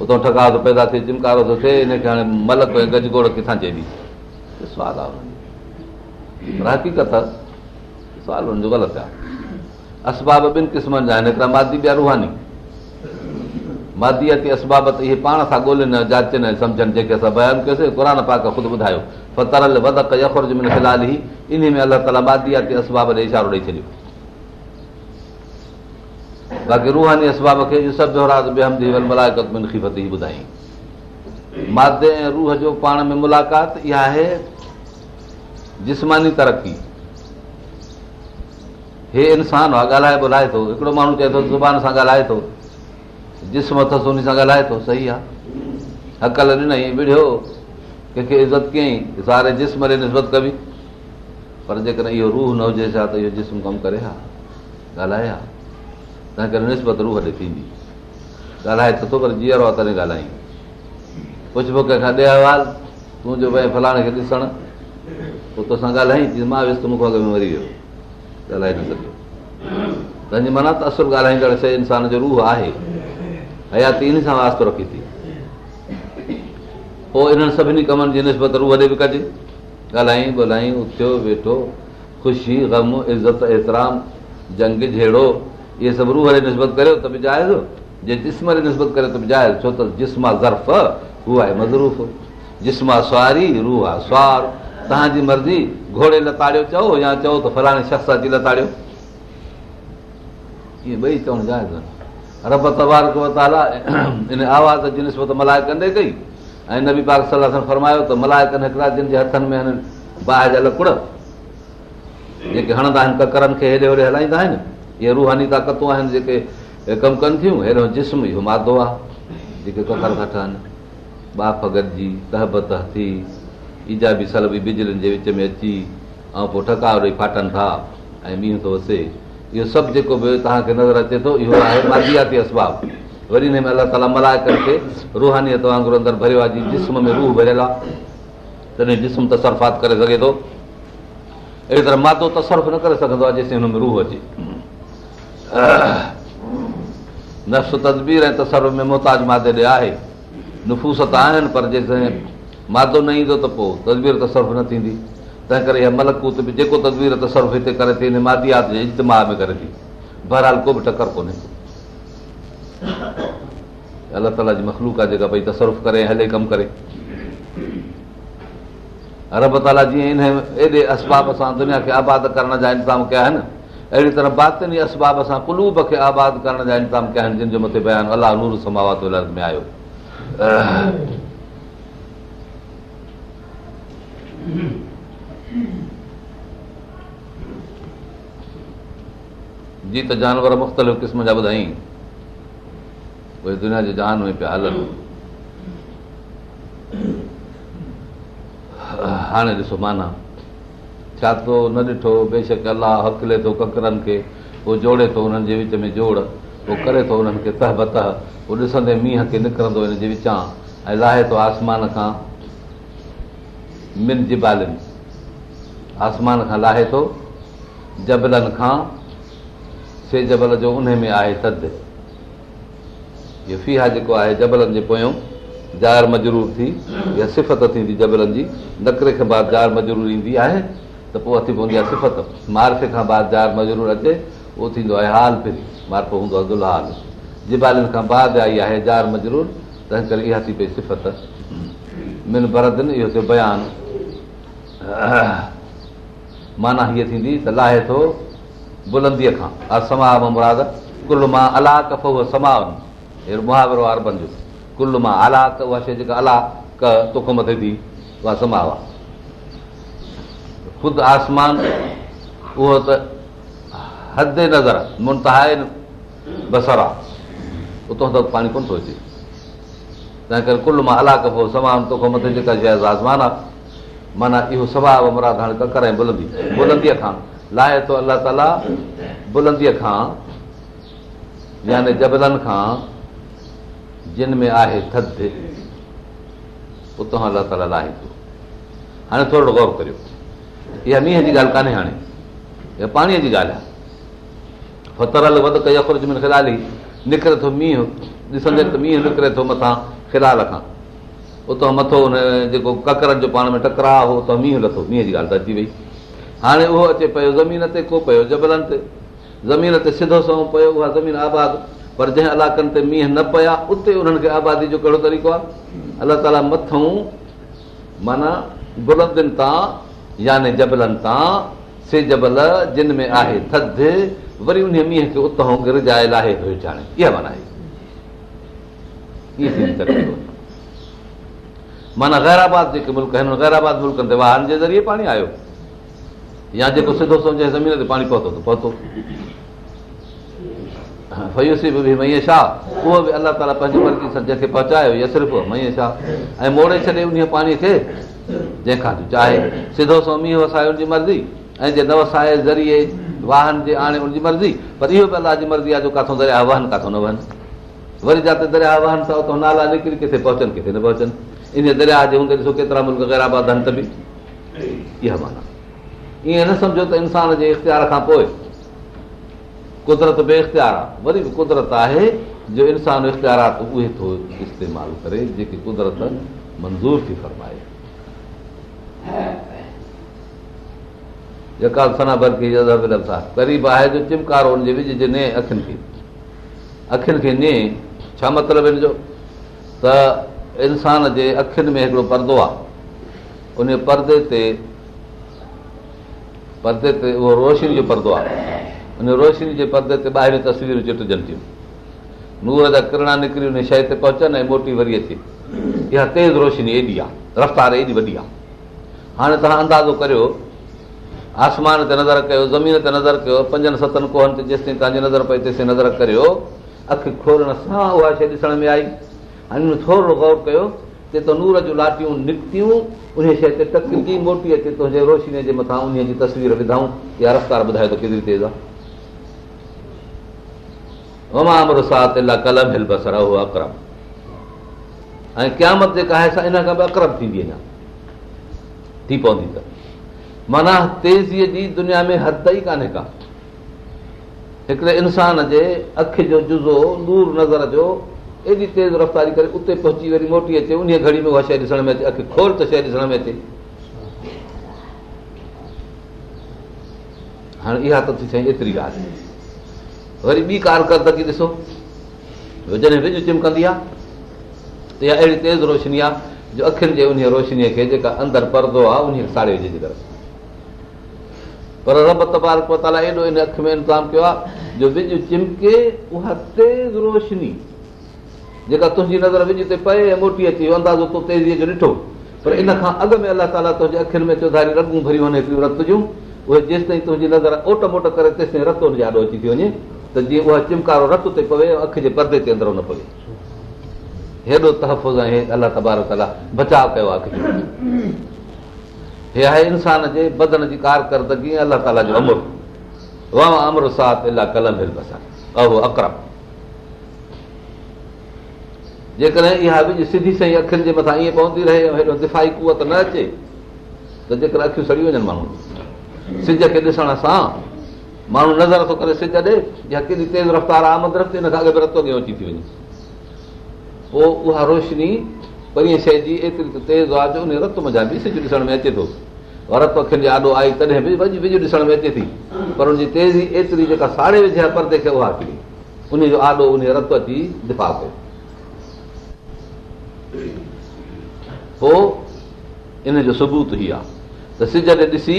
اتان ٺڪا ٿو پيدا ٿئي چمڪارو ٿو ٿئي هن کي هاڻي ملڪ ۽ گجگوڙ ڪٿان چئبي؟ سوال آهي پر حقيقت غلط آهي. اسباب ٻن قسمن جا آهن هڪڙا مادي ٻيا رهاني. ماديئتي اسبابت اهي پاڻ سان ڳولهن جاچن ۽ سمجهن جيڪي اسان بيان ڪيوسين قر پاڪ خود ٻڌايو ان ۾ الله تالا ماديئتي اسباب ڏي اشارو ڏيئي ڇڏيو باقي روحاني اسباب کي ملائڪت ۾ کيفت ٻڌائي مادي ۽ روهه جو پاڻ ۾ ملاقات اها آهي جسماني ترقي هي انسان آهي ڳالهائي ٻڌائي ٿو هڪڙو ماڻهو چئي ٿو زبان سان ڳالهائي ٿو جسم اٿس ان سان ڳالهائي ٿو صحيح آهي هڪل ڏنئي وڙهيو ڪنهن کي عزت ڪيئين ساري جسم ڏي نسبت ڪبي پر جيڪڏهن اهو روهه نه هجي ڇا ته اهو جسم ڪم ڪري ها ڳالهائي ها تنهن ڪري نسبت روهه ڏي ٿيندي. ڳالهائي ته ٿو پر جيئرو آهي تڏهن ڳالهائي پڇبو ڪنهن کان ڏي احوال تون جو ڀئي فلاڻي کي ڏسڻ پوءِ تو سان ڳالهائي مان ويس ته مون کان اڳ ۾ مري ويو. ڳالهائي نه سگهيو. تنهنجي معنيٰ ته اصل ڳالهائيندڙ شيءِ انسان جو روهه آهي. حياتي ان سان واستو رکي ٿي. پوءِ انهن سڀني ڪمن جي نسبت روهه ڏي به ڪجي. ڳالهائي ٻولائين اٿيو ويٺو خوشي گم عزت ايترام جنگ جهڙو اهي سڀ روهه ڏي نسبت ڪريو ته به جائز جي جسم ڏي نسبت ڪري ته به جائز ڇو ته جسم آهي ظرف هو آهي مزروف. جسم آهي سواري روهه آهي سوار. توهان جي مرضي گهوڙي لتاڙيو چئو يا چئو ته فلاڻي شخص اچي لتاڙيو. اهي ٻئي چوڻ جائز رب تبارڪ وتالا ان آواز جي نسبت ملائي ڪندي ڪئي. ۽ نبي پاڪ صلاح فرمايو ته ملايڪن هڪڙا جن جي هٿن ۾ آهن باهه جا لڪڙ جيڪي هڻندا آهن ڪڪرن کي هيڏي هوڏي هلائيندا آهن اهي روحاني طاقتون آهن جيڪي ڪم ڪن ٿيون هيڏو جسم اهو مادو آهي جيڪي ڪڪر ٿا ٺهن ٻاڦ ايجابي سلبي بجلين جي وچ ۾ اچي ۽ پوءِ ٺڪا ڏيئي فاٽن ٿا ۽ مينهن ٿو وسي. اهو سڀ جيڪو به توهان کي نظر اچي ٿو اهو آهي مادياتي اسباب. وري هن ۾ الله تالا ملايڪن کي روهانيءَ وانگر اندر ڀريو آهي جسم ۾ روهه ڀريل آهي. تڏهن جسم تسرفات ڪري سگهي ٿو. اهڙي طرح مادو تصرف نه ڪري سگهندو آهي جيستائين هن ۾ روهه اچي نفس تدبير ۽ تصرف ۾ موهتاج مادي ڏي آهي. نفوس ته آهن پر جيستائين مادو نه ايندو ته پوءِ تدبير تصرف نه ٿيندي. تنهن ڪري اها ملڪوت به جيڪو تدبير تصرف هتي ڪري ٿي هن ماديات جي اجتماهه ۾ ڪري ٿي. بهرحال ڪو به ٽڪر ڪونهي. الله تالا جي مکلوڪ آهي جيڪا ڀئي تصرف ڪري هلي ڪم ڪري. ارب تالا جيئن ان ايڏي اسباب سان دنيا کي آباد ڪرڻ جا انتظام ڪيا آهن اهڙي طرح باطني اسباب سان ڪلوب کي آباد ڪرڻ جا انتظام ڪيا آهن جن مٿي بيان الله نور سماوات ۾ آيو. جي ته جانور مختلف قسم جا ٻڌائي. اهي دنيا جي جهان ۾ پيا هلن. هاڻي ڏسو معنيٰ ڇا ٿو نه ڏٺو بيشڪ الله هقلي ٿو ڪڪرن کي پوءِ جوڙي ٿو هنن جي وچ ۾ جوڙ پوءِ ڪري ٿو انهن کي ته بته پوءِ ڏسندي مينهن کي نڪرندو هن جي وچان ۽ لاهي ٿو آسمان کان من جبالن. آسمان کان لاهي ٿو جبلن کان سي جبل جو ان ۾ آهي ٿڌ اهو فيها جيڪو آهي جبلن جي پويان جار مجرور ٿي اها صفت ٿيندي جبلن جي نڪري کان بعد جار مجرور ايندي آهي ته پوءِ اچي پوندي آهي صفت. مارفي کان بعد جار مجرور اچي اهو ٿيندو آهي حال ڦري. مارفو هوندو آهي دلهال جبالن کان بعد آئي آهي جار مجرور تنهن ڪري اها ٿي پئي صفت. من ڀردن اهو ٿيو بيان. معنيٰ هيءَ ٿيندي ته لاهي ٿو بلنديءَ کان. اسما مراد ڪل مان الا ڪف اهو سماون اهڙو مهاورو وار جو. ڪل مان الا ڪ اها شيءِ جيڪا الا ڪ توک مٿي ٿي اها سماو آهي خود آسمان اهو ته حد نظر منتها بصر. آهي اتان ته پاڻي ڪونه ٿو اچي تنهن ڪري ڪل مان الا سمان توک مٿي جيڪا شيءِ آسمان آهي معنيٰ اهو ثواب مراد هاڻي ڪڪر ۽ بلندي. بلنديءَ کان. لاهي ٿو الله تالا بلنديءَ کان يعني جبلن کان جن ۾ آهي ٿڌ اتان الله تالا لاهي ٿو. هاڻي ٿورو گور ڪريو اها مينهن جي ڳالهه ڪانهي هاڻي. اها پاڻيءَ جي ڳالهه آهي. فترل وڌ يکر ۾ خلالي. نڪري ٿو مينهن ڏسندي ته مينهن نڪري ٿو مٿان خلال کان. اتان مٿو هن جيڪو ڪڪرن جو پاڻ ۾ ٽڪراءُ هو اتان مينهن لٿو. مينهن جي ڳالهه ته اچي وئي. هاڻي اهو اچي پيو زمين تي ڪو پيو جبلن تي. زمين تي سڌو سو پيو اها زمين آباد. پر جنهن علائقن تي مينهن نه پيا اتي انهن کي آبادي جو ڪهڙو طريقو آهي؟ الله تالا مٿان معنيٰ بلندن تان يعني جبلن تان سي جبل جن ۾ آهي ٿڌ وري ان مينهن کي اتان معنيٰ معنيٰ گيراباد جيڪي ملڪ آهن گيراباد ملڪن تي واهن جي ذريعي پاڻي آيو. يا جيڪو سڌو سمجهي زمين تي پاڻي پهتو ته پهتو. فيوسي به مئي شاهه اهو به الله تالا پنهنجي مرضي سان جنهن کي پهچايو يا صرف مئي شاهه ۽ موڙي ڇڏي ان پاڻيءَ کي جنهن کان چاهي سڌو سو مينهن وسائي ان جي مرضي ۽ جي نه وسائي ذريعي واهن جي آڻي ان جي مرضي پر اهو به الله جي مرضي آهي جو ڪاٿو دريا وهن ڪاٿو نه وهن. وري جتي دريا وهن ٿا اتان نالا نڪري ڪٿي پهچن ڪٿي نه پهچن. ان دريا جي هوندي ڏسو ڪيترا ملڪ گيراباد هنڌ به. اها معنيٰ. ائين نه سمجهو ته انسان جي اختيار کان پوءِ قدرت بي اختيار آهي. وري به قدرت آهي جو انسان اختيارات اهي ٿو استعمال ڪري جيڪي قدرت منظور ٿي فرمائي جيڪا سنابر قريب آهي جو چمڪارو هن جي وجهه جي ني اکين کي. اکين کي ني ڇا مطلب هن جو؟ ته انسان جي اکين ۾ هڪڙو پردو آهي ان پردي تي پردي تي اهو روشني جو پردو آهي ان روشني جي پردي تي ٻاهريون تصويرون چٽجن ٿيون. نور جا ڪرڻا نڪري ان شيءِ تي پهچن ۽ موٽي وري اچي. اها تيز روشني ايڏي آهي رفتار ايڏي وڏي آهي هاڻي توهان اندازو ڪريو آسمان تي نظر ڪيو زمين تي نظر ڪيو پنجن ستن ڪوهن تي جيستائين توهان جي نظر پئي تيستائين نظر ڪريو اک کولڻ سان اها شيءِ ڏسڻ ۾ آئي. هاڻي ٿورو گور ڪيو تي ته نور جون لاٽيون نڪتيون ان شيءِ تي ٽڪجي موٽي اچي تنهنجي روشنيءَ جي مٿان ان جي تصوير وڌائون اها رفتار ٻڌائي ٿو ڪيتري تيز آهي. قلم هل بصر اهو اڪرم. ۽ قيامت جيڪا آهي ان کان به اڪرم ٿيندي اڃا ٿي پوندي ته معنيٰ تيزيءَ جي دنيا ۾ حد ئي ڪانهي ڪا؟ هڪڙي انسان جي اک جو جزو نور نظر جو ايڏي تيز رفتاري ڪري اتي پهچي وري موٽي اچي ان گهڙي ۾ اها شيءِ ڏسڻ ۾ اچي اک کول ته شيءِ ڏسڻ ۾ اچي. هاڻي اها ته ٿي سائين ايتري ڳالهه. وري ٻي ڪارڪردگي ڏسو؟ جڏهن وجهه چمڪندي آهي ته اها اهڙي تيز روشني آهي جو اکين جي ان روشنيءَ کي جيڪا اندر پردو آهي ان ساڙي وجهي ڪري پر رب تبارڪ تالا ايڏو ان اک ۾ انتظام ڪيو آهي جو وجهه چمڪي اها تيز روشني جيڪا تنهنجي نظر وجهه تي پئي ۽ موٽي اچي ويو اندازو تون تيزيءَ جو ڏٺو پر ان کان اڳ ۾ الله تالا تنهنجي اکين ۾ چوڌاري رگون ڀري وڃي هڪڙيون رت جون اهي جيس تائين تنهنجي نظر اوٽ موٽ ڪري تيستائين رت ڏاڍو اچي ٿي وڃي ته جيئن اها چمڪارو رت تي پوي اک جي پردي تي اندرو نه پوي هيڏو تحفظ ۽ الله تبارڪ تالا بچاءُ ڪيو آهي هي آهي انسان جي بدن جي ڪارڪردگي الله تالا جو امر. امر سات قلم اهو اڪرم. جيڪڏهن اها به سڌي صحيح اکين جي مٿان ائين پوندي رهي هيڏو دفاعي ڪوت نه اچي ته جيڪر اکيون سڙي وڃن ماڻهو سج کي ڏسڻ سان ماڻهو نظر ٿو ڪري سج ڏي يا ڪيڏي تيز رفتار آمد رفتي هن کان اڳ رتو اڳي اچي ٿي وڃي پوءِ اها روشني پريئن شيءِ جي ايتري ته تيز آهي جو ان رت مزا به سج ڏسڻ ۾ اچي ٿو. رت اکين جي آڏو آئي تڏهن به وڄ وجهه ڏسڻ ۾ اچي ٿي. پر هن جي تيزي ايتري جيڪا ساڙي وجهي آهي پردي کي اها ڪري ان جو آڏو ان رت اچي دفا ڪيو پوءِ ان جو ثبوت ئي آهي. ته سج ڏسي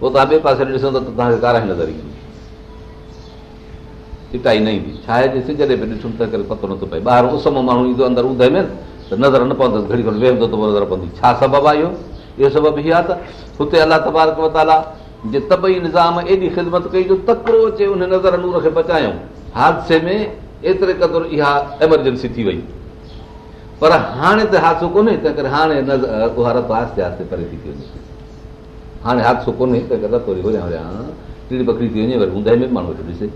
پوءِ توهان ٻئي پاسي ڏسندو ته توهان کي ڪارائي نظر ايندي چٽائي نه ايندي ڇا آهي سج تي به ڏسون ته ڪري پتو نٿو پئي ٻاهر اس مان ماڻهو ايندو اندر ادي ۾ ته نظر نه پوندس گهڙي کن ويهندو ته نظر پوندي ڇا سبب آهي اهو اهو سبب اها ته هتي الله تبارڪ وتالا جي طبعي نظام ايڏي خدمت ڪئي جو تڪڙو اچي ان نظر نور کي بچايون حادثي ۾ ايتري قدر اها ايمرجنسي ٿي وئي پر هاڻي ته حادثو ڪونهي تنهن ڪري هاڻي نظر اها رت آستي آستي پري ٿي ٿي وڃي هاڻي حادثو ڪونهي تنهن ڪري رت وري هوريان هوريان ٽيڙي بڪري ٿي وڃي وري اوندهه ۾ ماڻهو ڏسي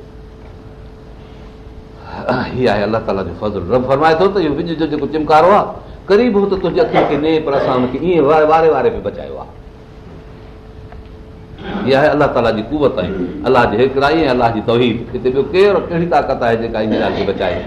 هيءَ آهي الله تالا جو فضل. رب فرمائي ٿو ته اهو وجهه جو جيڪو چمڪارو آهي قريب هو ته تنهنجي اکين کي ني پر اسان هن کي ائين واري واري ۾ بچايو آهي اها آهي الله تالا جي ڪوت آهي. الله جي هڪڙا ۽ الله جي توحيد. هتي ٻيو ڪير ڪهڙي طاقت آهي جيڪا ان ڳالهه کي بچائي